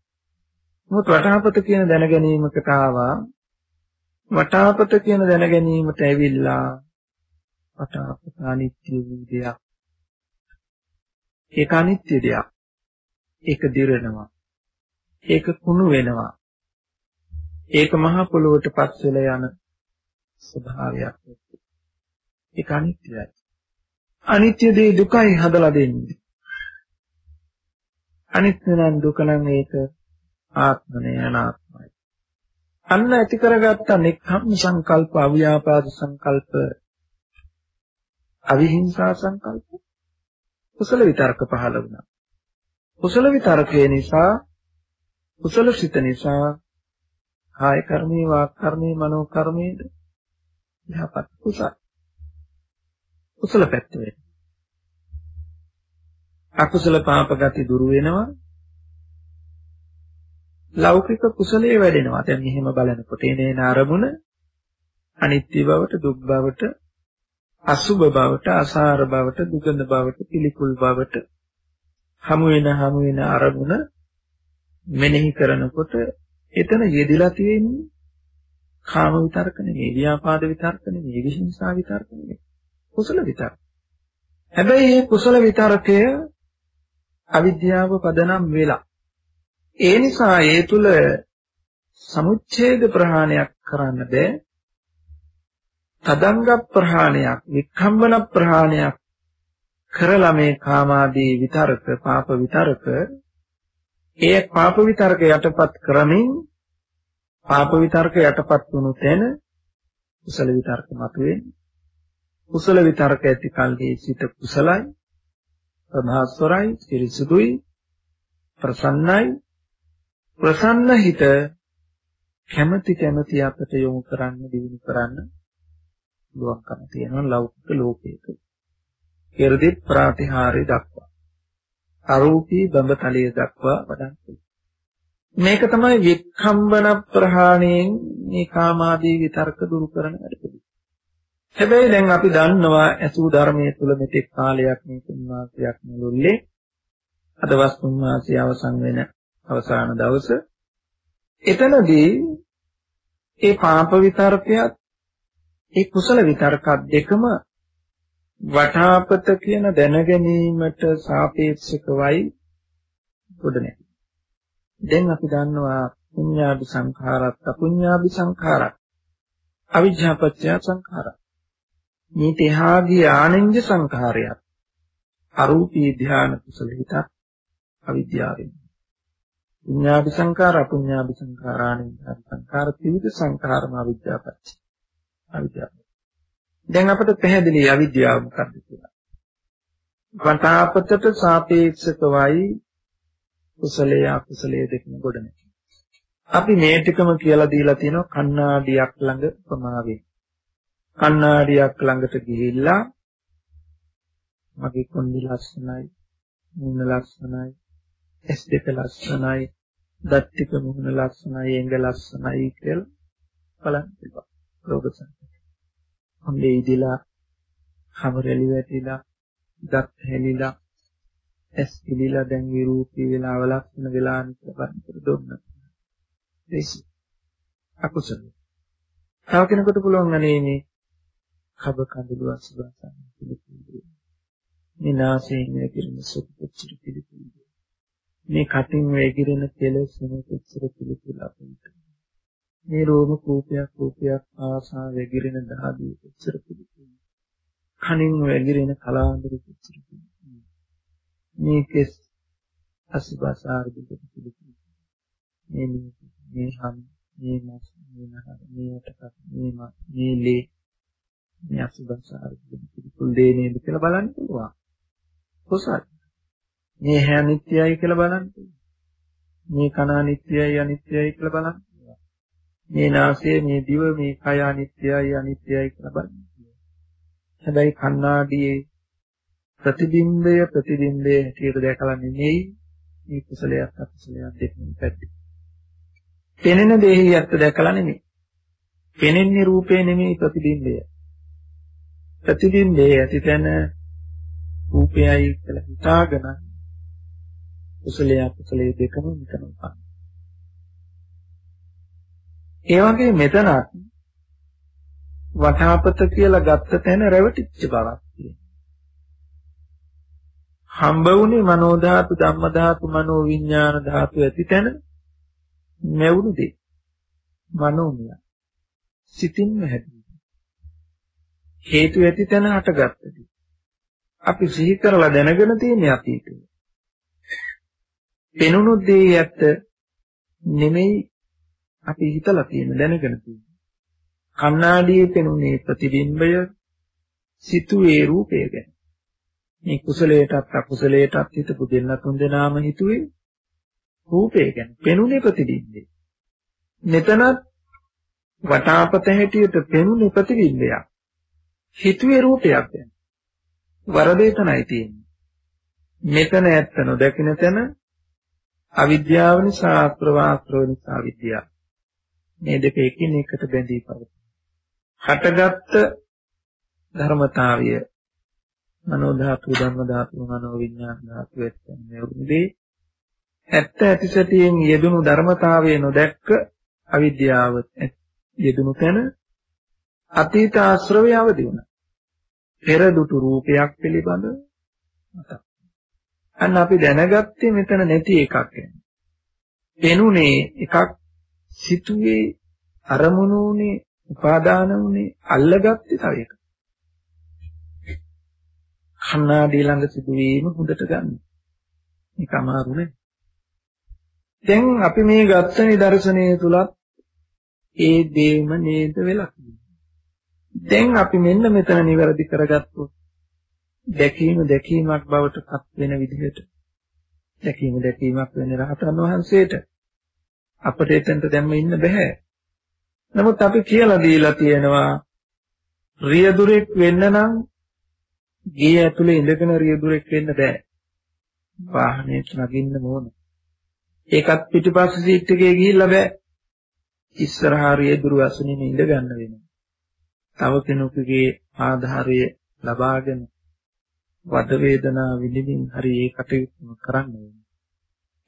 මොකද වටාපත කියන දැනගැනීමකට ආවා. වටාපත කියන දැනගැනීමට ඇවිල්ලා වටාපත අනිත්‍ය වූ දෙයක්. ඒක අනිත්‍ය දෙයක්. ඒක දිරනවා. ඒක කුණු වෙනවා. ඒක මහ පොළොවට පස් වෙලා යන ස්වභාවයක්. ඒක අනිත්‍යයි. අනිත්‍ය දේ දුකයි හදලා දෙන්නේ. අනිත්‍ය නම් දුක නම් ඒක ආත්මනේ අනාත්මයි. අන්න ඇති කරගත්ත නික්ඛම් සංකල්ප, අව්‍යාපාද සංකල්ප, අවිහිංසා සංකල්ප කුසල විතර්ක පහළ වුණා. කුසල විතර්කය නිසා කුසල සිත නිසා කාය කර්මී වාක් කර්මී මනෝ කර්මී යහපත් කුසල කුසල පැත්ත වෙනවා. අකුසල පාප ගති දුරු වෙනවා ලෞකික කුසලයේ වැඩෙනවා. දැන් මෙහෙම බලනකොට එනේන අරමුණ අනිත්‍ය බවට, දුක් බවට, අසුභ බවට, අසාර බවට, දුගඳ බවට, පිළිකුල් බවට හමු වෙන හමු වෙන අරමුණ මෙනෙහි කරනකොට එතන යෙදিলা තියෙන්නේ කාම විතර්ක නෙමෙයි, ව්‍යාපාද විතර්ක නෙමෙයි, විහිංසා විතර්ක නෙමෙයි. කුසල විතර්ක. හැබැයි මේ කුසල විතර්කය අවිද්‍යාව පදනම් වෙලා ඒ නිසා ඒ තුල සමුච්ඡේද ප්‍රහාණයක් කරන්න බෑ. තදංග ප්‍රහාණයක්, වික්ඛම්බන ප්‍රහාණයක් කරලා මේ කාමාදී විතරක, පාප විතරක ඒ පාප විතරක යටපත් කරමින් පාප විතරක යටපත් වුණු තැන කුසල විතර්ක මතුවෙන්නේ. කුසල විතර්ක ඇති කල්හි සිත කුසලයි, ප්‍රභාස්වරයි, පිරිසුදුයි, ප්‍රසන්නයි. ප්‍රසන්න හිත කැමැති කැමැති අපට යොමු කරන්න, දිනු කරන්න පුළුවන්කම තියෙනවා ලෞකික ලෝකයක. කෙරදි ප්‍රාතිහාර්ය දක්වා. අරූපී බඹතලිය දක්වා වඩන් මේක තමයි වික්ඛම්බන ප්‍රහාණයෙන් මේ කාමාදී විතර්ක දුරු කරන වැඩපිළිවෙල. හැබැයි දැන් අපි දන්නවා අසු ධර්මයේ තුල මෙතෙක් කාලයක් මේ තුන්මාසයක් මුළුල්ලේ අද වස්තුන් මාසය අවසන් වෙන අවසාන දවස. එතනදී ඒ පාප විතර්කයක් ඒ කුසල විතර්කත් දෙකම වටාපත කියන දැනගැනීමට සාපේක්ෂකවයි පොඩ නැහැ. දැන් අපි දන්නවා පුඤ්ඤාභි සංඛාරත් අපුඤ්ඤාභි සංඛාරත් අවිජ්ජාපච්චය සංඛාරත්. මේ තෙහාගේ ආනන්ද සංඛාරයත් අරූපී ධාන කුසල හිතක් අවිද්‍යාවෙන්. පුඤ්ඤාභි සංඛාර අපුඤ්ඤාභි සංඛාරාණින් සංඛාර ත්‍රිවිධ සංඛාරම අවිද්‍යාපච්චය අවිද්‍යාව දැන් අපට පැහැදිලි අවිද්‍යාව මොකක්ද කියලා වටාපතට සාපේක්ෂකවයි කුසලයේ අකුසලයේ දෙකම ගොඩනැගෙන්නේ. අපි මේ ටිකම කියලා දීලා තියෙනවා කණ්ණාඩියක් ළඟ ප්‍රමාවේ. කණ්ණාඩියක් ළඟට ගිහිල්ලා මගේ කොන්දි ලස්සනයි, මුණ ලස්සනයි, ඇස් දෙක ලස්සනයි, දත් ටික මුණ ලස්සනයි, එංග ලස්සනයි කියලා බලන්න පුළුවන්. රෝග සංකේත. හොඳේ ඉදිලා, හමරලි වැටිලා, දත් හැලිලා ඇස් පිළිලා දැන් විරූපී වෙලා අවලක්ෂණ වෙලා නිකබන්තර දුන්න. ඒසි. අකුසල. තව කෙනෙකුට පුළුවන් අනේ මේ කබ කඳුළු අසුබසන් පිළිපිළි. මේ නාසයෙන් වැగిරෙන සුඛ පිච්චිරි පිළිපිළි. මේ කටින් වේගිරෙන කෙලෙස් සමපිච්චර පිළිතුර අපිට. මේ රෝම කූපයක් කූපයක් ආසා වේගිරෙන දහදිය පිච්චර පිළිතුර. කනින් වේගිරෙන කලාන්දර පිච්චර පිළිතුර. මේ කෙස් අසුබසාර දෙක පිළිතුර. මේ මේ හම් මේ මස් මේ නහර මේ අටකක් මේ මස් මේ ලේ මේ අසුබසාර දෙක පිළිතුර දෙන්නේ කියලා බලන්න පුළුවන්. කොසත් මේ හැ අනිත්‍යයි කියලා බලන්න මේ කන අනිත්‍යයි අනිත්‍යයි කියලා බලන්න මේ නාසය මේ දිව මේ කය අනිත්‍යයි අනිත්‍යයි කියලා බලන්න හැබැයි කණ්ණාඩියේ ප්‍රතිබිම්බය ප්‍රතිබිම්බයේ හැටියට දැකලා නෙමෙයි මේ කුසලයක් අකුසලයක් දෙකම පැත්තේ. පෙනෙන දෙහි ඇත්ත දැකලා නෙමෙයි. පෙනෙන්නේ රූපේ නෙමෙයි ප්‍රතිබිම්බය. ප්‍රතිබිම්බයේ ඇතිතන රූපයයි කියලා හිතාගෙන කුසලයක් අකුසලයේ දෙකම මෙතන උපන්. ඒ වගේ මෙතනත් වඨාපත කියලා ගත්ත තැන රැවටිච්ච බවක් තියෙනවා. හම්බ වුණේ මනෝ ධාතු ධම්ම ධාතු මනෝ විඥාන ධාතු ඇති තැන නැවුණු දෙය මනෝමය සිතින්ම හැදුවා හේතු ඇති තැන හටගත්තදී අපි සිහි කරලා දැනගෙන තියෙන අතීතය පෙනුණු දේ ඇත්ත නෙමෙයි අපි හිතලා තියෙන දැනගෙන තියෙන කණ්ණාඩියේ පෙනුනේ ප්‍රතිබිම්බය සිතුවේ රූපය ගැන මේ කුසලයටත් අකුසලයටත් හිතපු දෙන්න තුන් දෙනාම හිතුවේ රූපය ගැන. පෙනුනේ ප්‍රතිබිම්බේ. මෙතනත් වටාපත හැටියට පෙනුනේ ප්‍රතිබිම්බයක්. හිතුවේ රූපයක් ගැන. වරදේතනයි තියෙන්නේ. මෙතන ඇත්ත නොදකින තැන අවිද්‍යාව නිසා ප්‍රවාස්ත්‍රව නිසා විද්‍යාව. මේ දෙක එකින් එකට බැඳී පවතී. හටගත්ත ධර්මතාවය මනෝ ධාතු ධම්ම ධාතු මනෝ විඥාන ධාතු එක්කන්නේ උදේ ඇත්ත ඇතිසතියෙන් යෙදුණු ධර්මතාවය නොදැක්ක අවිද්‍යාව යෙදුණු තැන අතීත ආශ්‍රවය අවදි වුණා. පෙර දුටු රූපයක් පිළිබඳ අන්න අපි දැනගත්තේ මෙතන නැති එකක් පෙනුනේ එකක් සිතුවේ අරමුණු උනේ උපාදාන උනේ අල්ලගත්තේ තව එකක්. කන්නාඩිය ළඟ සිදුවීම හොඳට ගන්න. මේක අමාරු නේ. දැන් අපි මේ ගත්ත නිදර්ශනය තුලත් ඒ දේම නේද වෙලා දැන් අපි මෙන්න මෙතන නිවැරදි කරගත්තොත් දැකීම දැකීමක් බවට පත් වෙන විදිහට දැකීම දැකීමක් වෙන රහතන් වහන්සේට අපිට එතනට දැම්ම ඉන්න බෑ. නමුත් අපි කියලා දීලා තියෙනවා රියදුරෙක් වෙන්න නම් ගේ ඇතුලේ ඉඳගෙන රියදුරෙක් වෙන්න බෑ. වාහනයට නගින්න ඕන. ඒකත් පිටිපස්ස සීට් එකේ ගිහිල්ලා බෑ. ඉස්සරහා රියදුරු අසුනින් ඉඳ ගන්න වෙනවා. තව කෙනෙකුගේ ආධාරය ලබාගෙන වද වේදනා විඳින්න හරි ඒ කටයුතු කරන්න වෙනවා.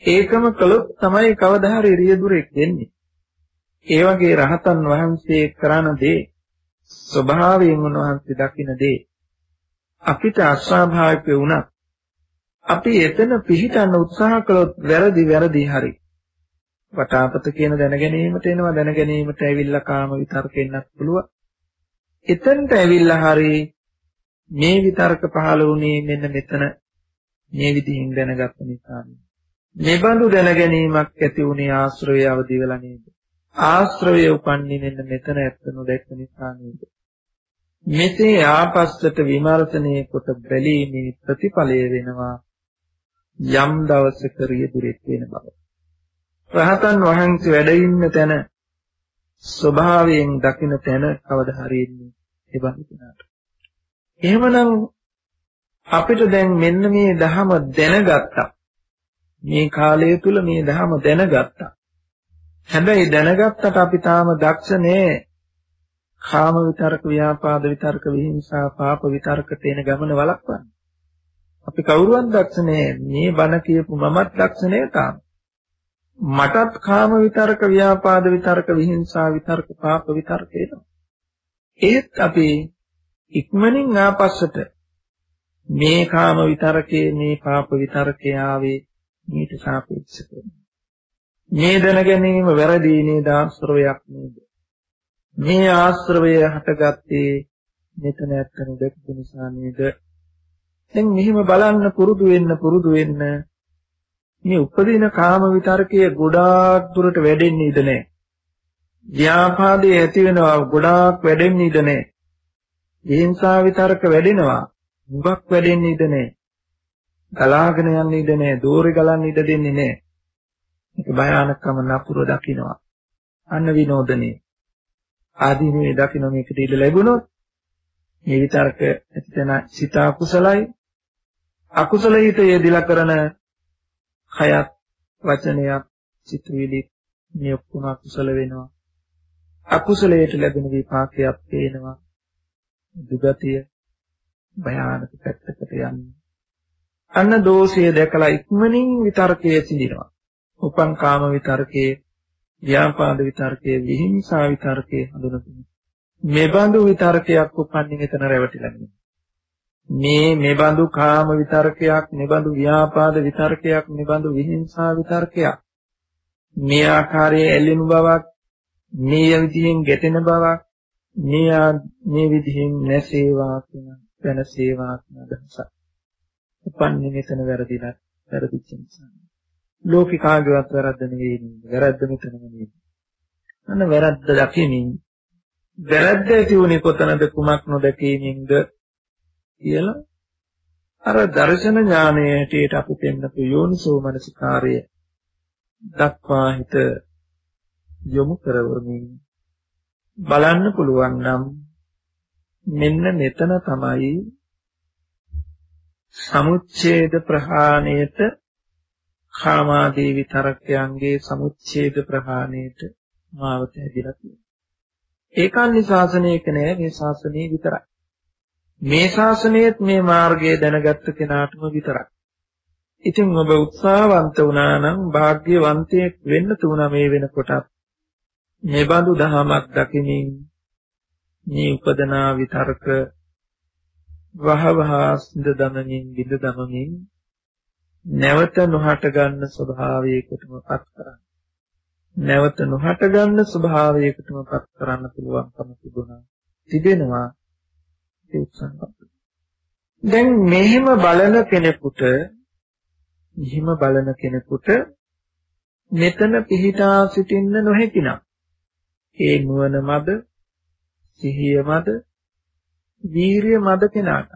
ඒකම කළොත් තමයි කවදා හරි රියදුරෙක් වෙන්නේ. ඒ වගේ රහතන් වහන්සේ කරන දේ ස්වභාවයෙන් උන්වහන්සේ දකින දේ අපිට අස්වාභාවික වුණත් අපි එතන පිහිටන්න උත්සාහ කළොත් වැරදි වැරදි හරි වටාපත කියන දැනගැනීමට එනවා දැනගැනීමට ඇවිල්ලා කාම විතර්ක එන්නත් පුළුවන් එතනට ඇවිල්ලා හරි මේ විතර්ක පහළ වුණේ මෙන්න මෙතන මේ විදිහින් දැනගත්ත නිසා මේ බඳු දැනගැනීමක් ඇති වුණේ ආශ්‍රවය අවදි වෙලා නේද ආශ්‍රවය උපන්නේ මෙන්න මෙතන ඇත්ත නොදැක්ක නිසා නේද මෙසේ ආපස්සට විමර්ශනය කොට බැලීමේ ප්‍රතිඵලය වෙනවා යම් දවසක රියදුරෙක් වෙන බව. රහතන් වහන්සේ වැඩ ඉන්න තැන ස්වභාවයෙන් දකින්න තැන කවදා හරි ඉන්නේ ඒ බඳුනාට. එහෙමනම් අපිට දැන් මෙන්න මේ ධහම දැනගත්තා. මේ කාලය තුල මේ ධහම දැනගත්තා. හැබැයි දැනගත්තට අපි තාම දක්ෂ නෑ. කාම විතරක, ව්‍යාපාද විතරක, විහිංසා, පාප විතරකට එන ගමන වළක්වන්න. අපි කවුරුවත් දක්ෂ නෑ. මේ බණ කියපු මමත් දක්ෂ නෑ තාම. මටත් කාම විතරක, ව්‍යාපාද විතරක, විහිංසා විතරක, පාප විතරක එනවා. ඒත් අපි ඉක්මනින් ආපස්සට මේ කාම විතරකේ මේ පාප විතරකේ ආවේ මීට සාපේක්ෂව මේ දැන ගැනීම වැරදි නේද ආශ්‍රවයක් නේද? මේ ආශ්‍රවය හටගත්තේ මෙතන ඇත්තන දැක්ක නිසා නේද? දැන් මෙහිම බලන්න පුරුදු වෙන්න පුරුදු වෙන්න මේ උපදින කාම විතරකයේ ගොඩාක් දුරට වැඩෙන්නේ ඉඳ නැහැ. ව්‍යාපාදයේ ඇති වෙනවා ගොඩාක් වැඩෙන්නේ ඉඳ නැහැ. හිංසා විතරක වැඩෙනවා. මුගක් වැඩෙන්නේ ඉඳ නැහැ. ගලාගෙන යන්නේ ඉඳ නැහැ. දෝරේ ගලන්න ඉඩ දෙන්නේ නැහැ. මේක භයානකම නපුර දකින්නවා අන්න විනෝදනේ. ආදීනේ දකින්න මේකට ඉඩ ලැබුණොත්. මේ විතරක ඇතිතන සිත අකුසලයි. අකුසල හිත යෙදিলা කරන කයත් වචනයක් සිතුවිලි මේ ඔක්කොම අකුසල වෙනවා. අකුසලයට ලැබෙන විපාකයක් පේනවා. දුගතිය භයානක පැත්තකට යන්නේ. අන්න දෝෂය දැකලා ඉක්මනින් විතර්කයේ සිඳිනවා. උපං කාම විතර්කයේ ව්‍යාපාද විතර්කයේ විහිංසා විතර්කයේ හඳුනගන්න මෙබඳු විතර්කයක් උපන්නේ මෙතන රැවටිලා මේ මෙබඳු කාම විතර්කයක් මෙබඳු ව්‍යාපාද විතර්කයක් මෙබඳු විහිංසා විතර්කයක් මේ ආකාරයේ ඇලෙන බවක් මේ විදිහෙන් ගැටෙන බවක් මේ මේ විදිහෙන් නැසේවා කියන වෙනසේවා කියන අදහස. උපන්නේ මෙතන වැරදිලා වැරදිච්ච නිසා. ලෝකේ කාගේවත් වැරද්ද නෙවෙයි නේද? වැරද්ද මෙතන නෙවෙයි. අන්න වැරද්ද දකිමින් වැරද්ද ඇති උනේ කොතනද කුමක් නොදැකීමෙන්ද කියලා අර දර්ශන ඥානයේ හැටියට අපි පෙන්නපු යෝනිසෝ මනසිකාරය දක්වා හිත යොමු කරවමින් බලන්න පුළුවන් නම් මෙන්න මෙතන තමයි සමුච්ඡේද ප්‍රහාණයට කාමාදී විතරකයන්ගේ සමුච්ඡේද ප්‍රහාණයට මාවත හැදිලා තියෙනවා. ඒකන්ලි ශාසනයක නෑ මේ ශාසනයේ විතරයි. මේ ශාසනයේත් මේ මාර්ගය දැනගත්ත කෙනාටම විතරයි. ඉතින් ඔබ උත්සාහවන්ත වුණා නම් වාග්යවන්තයෙක් වෙන්න තුන මේ වෙනකොටත් මේ බඳු දහමක් දකිමින් මේ උපදනා විතර්ක වහවහ සිඳ දමමින් විඳ දමමින් නැවත නොහට ගන්න ස්වභාවයකටම පත් කරන්න. නැවත නොහට ගන්න ස්වභාවයකටම පත් කරන්න පුළුවන්කම තිබුණා. තිබෙනවා ඒ උත්සාහවත්. දැන් මෙහෙම බලන කෙනෙකුට මෙහෙම බලන කෙනෙකුට මෙතන පිහිටා සිටින්න නොහැකිනම් ඒ නුවණ මද සිහිය මද වීරිය මද කෙනාට.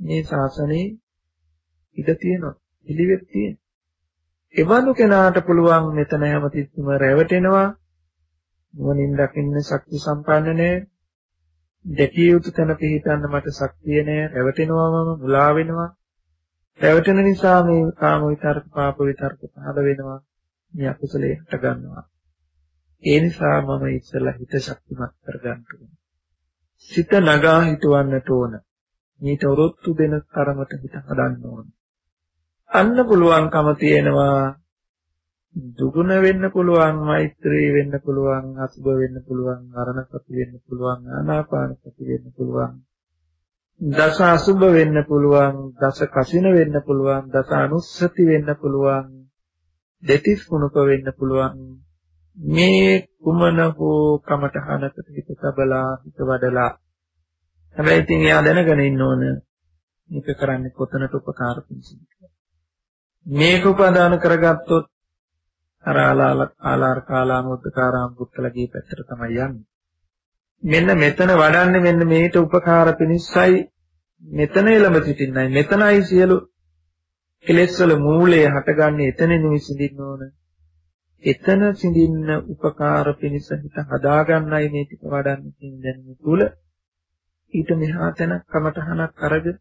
මේ ශාසනයේ ඉඩ තියෙනවා පිළිවෙත් තියෙනවා. එවනු කෙනාට පුළුවන් මෙතන හැමතිස්සෙම රැවටෙනවා. නුවණින් දකින්න ශක්ති සම්පන්න නැහැ. දැකිය යුතු තැන පිහිටන්න මට ශක්තිය නැහැ. රැවටෙනවාම මුලා වෙනවා. රැවටෙන නිසා මේ කාම විතර්ක පාප විතර්ක පහළ වෙනවා. මේ අකුසලේ හට ගන්නවා. ඒ නිසා මම ඉස්සෙල්ලා හිත ශක්තිමත් කරගන්න ඕනේ. සිත නගා හිටවන්නට ඕන. මේට ඔරොත්තු දෙන තරමට හිත හදන්න ඕන. අන්න පුළුවන්කම තියෙනවා දුගුණ වෙන්න පුළුවන් මෛත්‍රී වෙන්න පුළුවන් අසුබ වෙන්න පුළුවන් මරණපති වෙන්න පුළුවන් ආනාපානපති වෙන්න පුළුවන්. දස අසුබ වෙන්න පුළුවන් දස කසින වෙන්න පුළුවන් දස අනුස්සති වෙන්න පුළුවන් දෙතිස් කුණප වෙන්න පුළුවන්. මේ කුමන හෝ කමටහනකට හිත තබලා හිත වඩලා. හැබැයි ඉතින් එයා දැනගෙන ඉන්න ඕන මේක කරන්නේ කොතනට උපකාර පිණිසද මේක උපදාන කරගත්තොත් අර ආලාර කාලාමෝද්දකාරාම පුත්තලගේ පැත්තට තමයි යන්නේ. මෙන්න මෙතන වඩන්නේ මෙන්න මේට උපකාර පිණිසයි. මෙතන එළඹ සිටින්නයි. මෙතනයි සියලු කෙලෙස් වල මූලය හටගන්නේ. එතනින් සිඳින්න ඕන. එතන සිඳින්න උපකාර පිණිස හිත හදාගන්නයි මේ ටික වඩන්නේ කියන දැනුම තුල ඊට මෙහා තැන කමටහනක් අරගෙන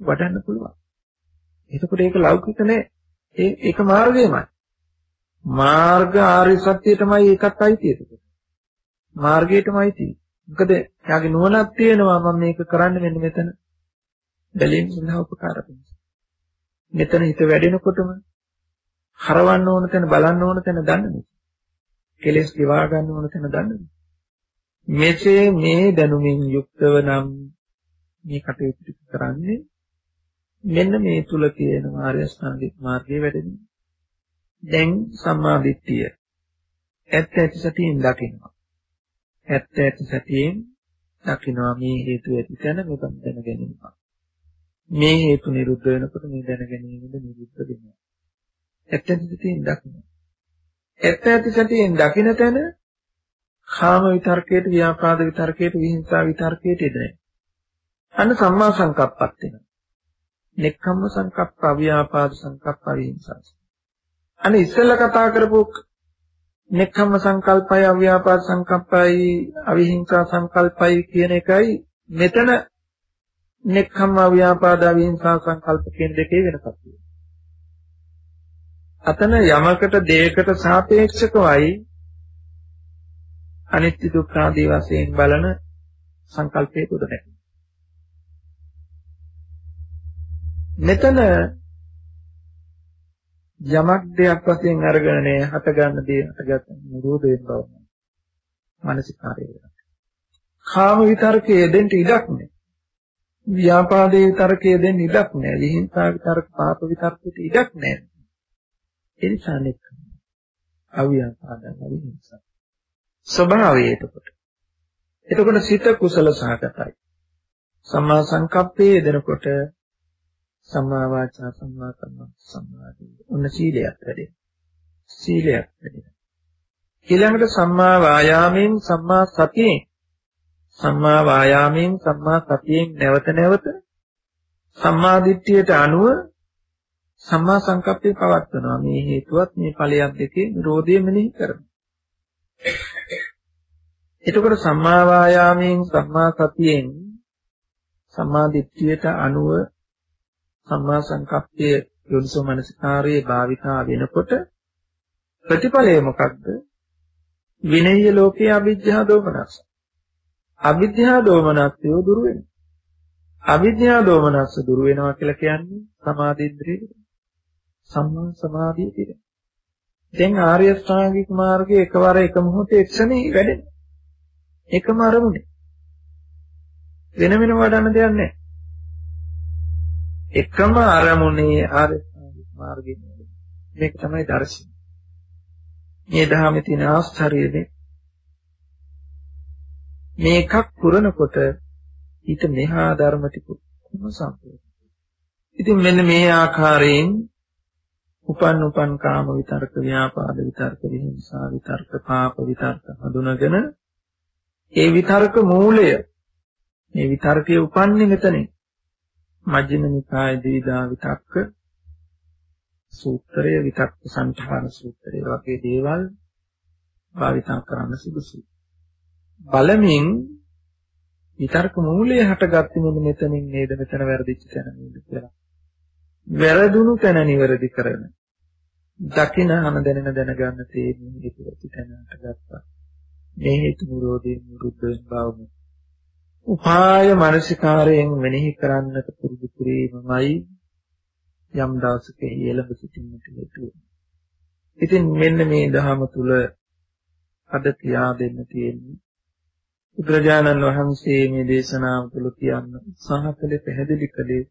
වඩන්න පුළුවන්. එතකොට ඒක ලෞකික නෑ. ඒ ඒක මාර්ගයමයි. මාර්ග ආර්ය සත්‍යයටමයි ඒකත් අයිති ඒක. මාර්ගයටමයි තියෙන්නේ. මොකද එයාගේ නුවණක් තියෙනවා මම මේක කරන්නේ මෙන්න මෙතන. බැලීම සඳහා උපකාර වෙනවා. මෙතන හිත වැඩෙනකොටම හරවන්න ඕන තැන බලන්න ඕන තැන දන්නේ. කෙලෙස් දිවා ගන්න ඕන තැන දන්නේ. මෙසේ මේ දැනුමින් යුක්තව නම් මේ කටයුතු කරන්නේ මෙන්න මේ තුල තියෙන ආර්ය අෂ්ටාංගික මාර්ගයේ වැඩෙනවා. දැන් සම්මා දිට්ඨිය ඇත්ත ඇති සතියෙන් දකිනවා. ඇත්ත ඇති සතියෙන් දකිනවා මේ හේතු ඇති තැන මෙතන දැන ගැනීම. මේ හේතු නිරුද්ධ වෙනකොට මේ දැන ගැනීමද නිරුද්ධ වෙනවා. ඇත්ත ඇති සතියෙන් දකිනවා. ඇත්ත ඇති සතියෙන් දකින තැන කාම විතර්කයට, ව්‍යාපාද විතර්කයට, විහිංසා විතර්කයට එදෙන්නේ. අන්න සම්මා සංකප්පත් වෙනවා. නෙක්ඛම්ම සංකප්ප, අව්‍යාපාද සංකප්ප, විහිංසා. අනේ ඉස්සෙල්ලා කතා කරපු නෙක්ඛම්ම සංකල්පය, අව්‍යාපාද සංකප්පයි, අවිහිංසා සංකල්පයි කියන එකයි මෙතන නෙක්ඛම්ම අව්‍යාපාද අවිහිංසා සංකල්ප කියන දෙකේ වෙනසක් තියෙනවා. අතන යමකට දෙයකට සාපේක්ෂකවයි අනිත්‍ය දුක්ඛ ආදී වශයෙන් බලන සංකල්පයේ උද නැහැ. මෙතන යමක් දෙයක් වශයෙන් අරගෙන නේ හට ගන්න දේ හටගත් නිරෝධ වෙන බව. මානසිකාරය වෙනවා. කාම විතරකයේ දෙන්න ඉඩක් නැහැ. ව්‍යාපාදේ විතරකයේ දෙන්න ඉඩක් නැහැ. විහිංසා විතරක පාප විතරකයට ඉඩක් නැහැ. ඒ නිසා නෙක් අව්‍යාපාදං අවිහිංසා. ස්වභාවය එතකොට. එතකොට සිත කුසල සහගතයි. සම්මා සංකප්පයේ දෙනකොට සම්මා වාචා සම්මා කම්මන්ත සම්මා දිට්ඨි. ඔන්න සීලයක් වැඩෙන. සීලයක් වැඩෙන. ඊළඟට සම්මා වායාමයෙන් සම්මා සතියෙන් සම්මා වායාමයෙන් සම්මා සතියෙන් නැවත නැවත සම්මා දිට්ඨියට අනුව සම්මා සංකප්පේ පවත්වනවා. මේ හේතුවත් මේ ඵලයක් දෙකේ නිරෝධය මෙනෙහි කරනවා. එතකොට සම්මා වායාමයෙන් සම්මා සතියෙන් සම්මා දිට්ඨියට අනුව සම්මා සංකප්පයේ යොනිසෝ මනසිකාරයේ භාවිතා වෙනකොට ප්‍රතිඵලය මොකක්ද? විනය්‍ය ලෝකයේ අවිද්‍යාව දෝමනස්. අවිද්‍යාව දෝමනස්ය දුරු වෙනවා. අවිද්‍යාව දෝමනස්ස දුරු වෙනවා කියලා කියන්නේ සමාධින්ද්‍රිය. සම්මා සමාධිය පිළ. දැන් ආර්ය ශ්‍රාණික මාර්ගයේ එකවර එක මොහොතේ එක්සනේ වැඩෙන. එකම අරමුණේ. වෙන වෙන වඩන්න දෙයක් නැහැ. එකම අරමුණේ ආර්ය මාර්ගයේ මේක තමයි දර්ශනය. මේ ධර්මයේ තියෙන ආශ්චර්යනේ මේකක් පුරනකොට ඊට මෙහා ධර්ම ටික කොහොම සම්පූර්ණ. ඉතින් මෙන්න මේ ආකාරයෙන් උපන් උපන් කාම විතර්ක ව්‍යාපාද විතර්ක විහිංසා විතර්ක පාප විතර්ක හඳුනගෙන ඒ විතර්ක මූලය මේ විතර්කයේ උපන්නේ මෙතනින් මජ්ක්‍ධිම නිකායේ දීදා විතක්ක සූත්‍රය විතක්ක සංඛාර සූත්‍රය වගේ දේවල් භාවිතා කරන්න සුදුසුයි. බලමින් විතර්ක මූලය හටගත්තේ මෙන්න මෙතනින් නේද මෙතන වැරදිච්ච තැන නේද කියලා. වැරදුණු තැන නිවැරදි කරන. දකින හන දැනෙන දැනගන්න තේරෙන හේතුවති තැන හටගත්තා. මේ හේතු නිරෝධයෙන් නිරුද්ධ වෙන බවම. උපාය මානසිකාරයෙන් මෙනෙහි කරන්නට පුරුදු කිරීමමයි යම් දවසක ඊළඟ සිටින්නට හේතුව. ඉතින් මෙන්න මේ දහම තුල අද කියා දෙන්න තියෙන්නේ බුදුරජාණන් වහන්සේ මේ දේශනාව තුළ කියන්න උත්සාහ කළේ පැහැදිලි කළේ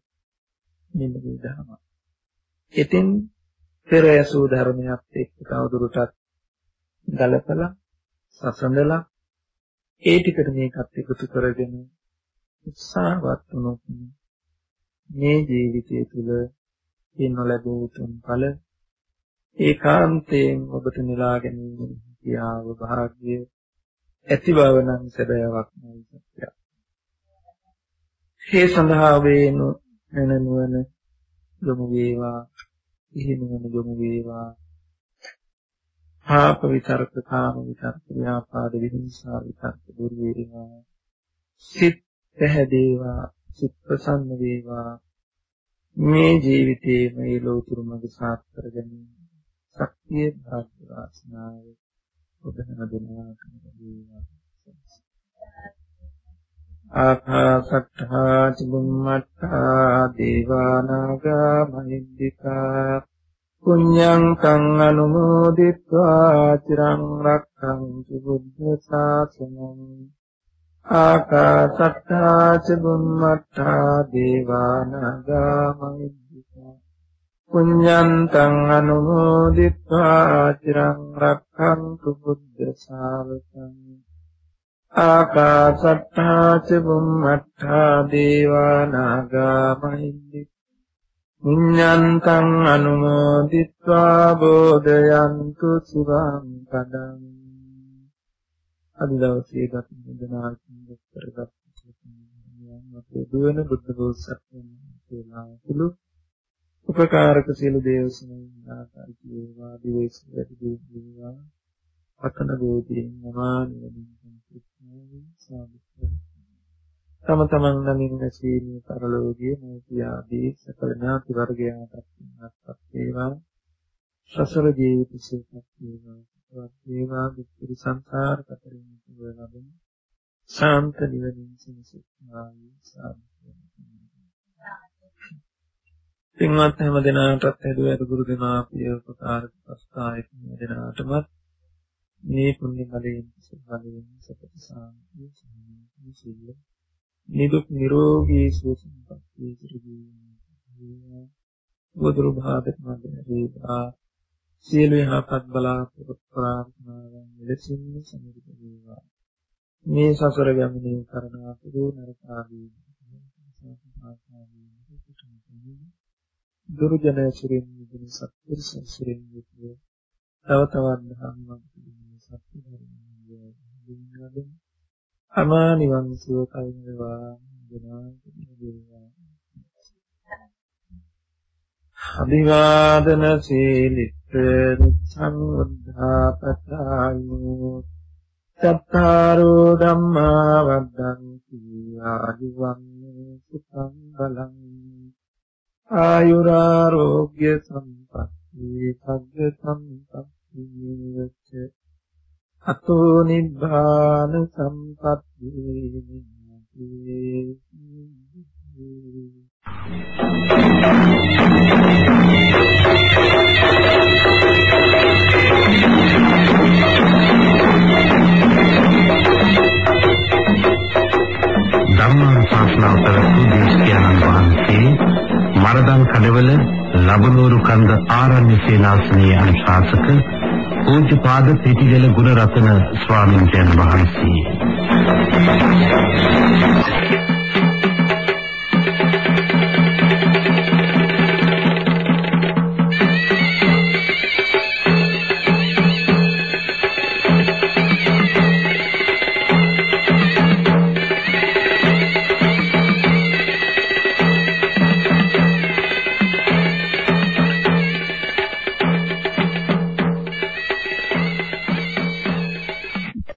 මෙන්න මේ ධර්ම. ඉතින් පෙර ඇසූ ධර්මයක් එක්ක තවදුරටත් ගලපලා සසඳලා ඒ ටිකට මේකත් එකතු කරගෙන උත්සාහවත් වුණොත් මේ ජීවිතය තුළ මේ නොලැබූ උතුම් ඵල ඒකාන්තයෙන් ඔබට නෙලා ගැනීම කියාව භාග්‍ය ඇති බව නම් සැබෑවක් නෙවෙයි සත්‍යයක්. මේ සඳහා වේනු නැනනුවන යොමු වේවා, ඉහිනුවන යොමු වේවා. පාප විතරක, කාම විතරක, ව්‍යාපාද විහිංසා විතරක දුර වේවා. සිත් පැහැදේවා, සිත් ප්‍රසන්න වේවා. මේ ජීවිතයේ මේ ලෝතුරු මඟ සාර්ථක කරගැනීම ශක්තිය භාග්‍ය වාසනාවේ ඔබ හැම දිනකටම ලැබේවා. ආකාසට්ඨා චුම්මට්ඨා දේවානාගා මහිද්దికා පුඤ්ඤං තං අනුමෝදිත්වා චිරං රක්ඛන්තු බුද්ධ ශාසනං ආකාසට්ඨා චුම්මට්ඨා දේවානාගා මහිද්దికා පුඤ්ඤං තං අනුමෝදිත්වා චිරං රක්ඛන්තු බුද්ධ ශාසනං ආකාසට්ඨා ච බුම්මට්ඨා දේවා නාග මහිද්දි පුඤ්ඤන්තං අනුමෝදිत्वा බෝධයන්තු සුභං පදං. අද දවසේ ගත මුදනාකින් කරගත් අපේ දුවන බුද්ධ බෝසත්යන් කියලා කුළු උපකාරක සියලු දේව සමන්නාකාරී වේවා දිවේශ වැඩි වේවා අතන ගෝතියෙන් නමානියමින් තම තමන් නමින් නැසීමේ පරලෝකීය මෝතියාදී සකල ඥාති වර්ගයාටත් පින්වත්පත් වේවා. සසල ජීවිත සුවපත් වේවා. වත් වේවා. දුක්ඛ සංසාර කතරින් මුක්තිය ලැබෙන ශාන්ත නිවනින් සිනසුත්මායි සාදු පින්වත් හැම දිනාටත් හැදුව ඇත ගුරු දෙමාපිය උපකාරක ප්‍රස්ථායක හැම දිනාටමත් මේ පුණ්‍ය බලයෙන් සුභයෙන් සපත සාන්තිය සම්මාන සිල්ල නිදුක් නිරෝගී සුව සම්පත්තිය සිරුදී වදුරු භාගත මඟ වේවා සියලු යහපත් බලාපොරොත්තු ප්‍රාර්ථනාවන් ලෙසින් සමුදිත වේවා. මේ සසර ගමනේ කරනා පුදු නරකාදී දුර්ජන සුරින් විදින සත්‍ය සංසුරින් විදින තව තවත් ධම්මක් පිළිමේ සත්‍ය ධර්මයෙන් අමා නිවන් සුව කයින්වා දෙනා අභිවාදන සීලිත් නිච්ඡං උද්ධාපතායෝ චත්තාරෝ ධම්මා වද්දන්ති ආයුවන්නේ සුඛං බලං ආයුරාෝග්‍ය සම්පatti සග්ග සම්පatti වෙච්ච අතෝ නිබ්බාන සම්පatti ධර්මානුශාසනාව කරපු දේශකයන්න් වහන්සේ මරදන් කඩවල ලබනෝරු කන්ද ආරණ්‍ය සේනාසනයේ අනුශාසක පූජ්‍යපාද පිටිදෙල ගුණරත්න ස්වාමීන් වහන්සේ.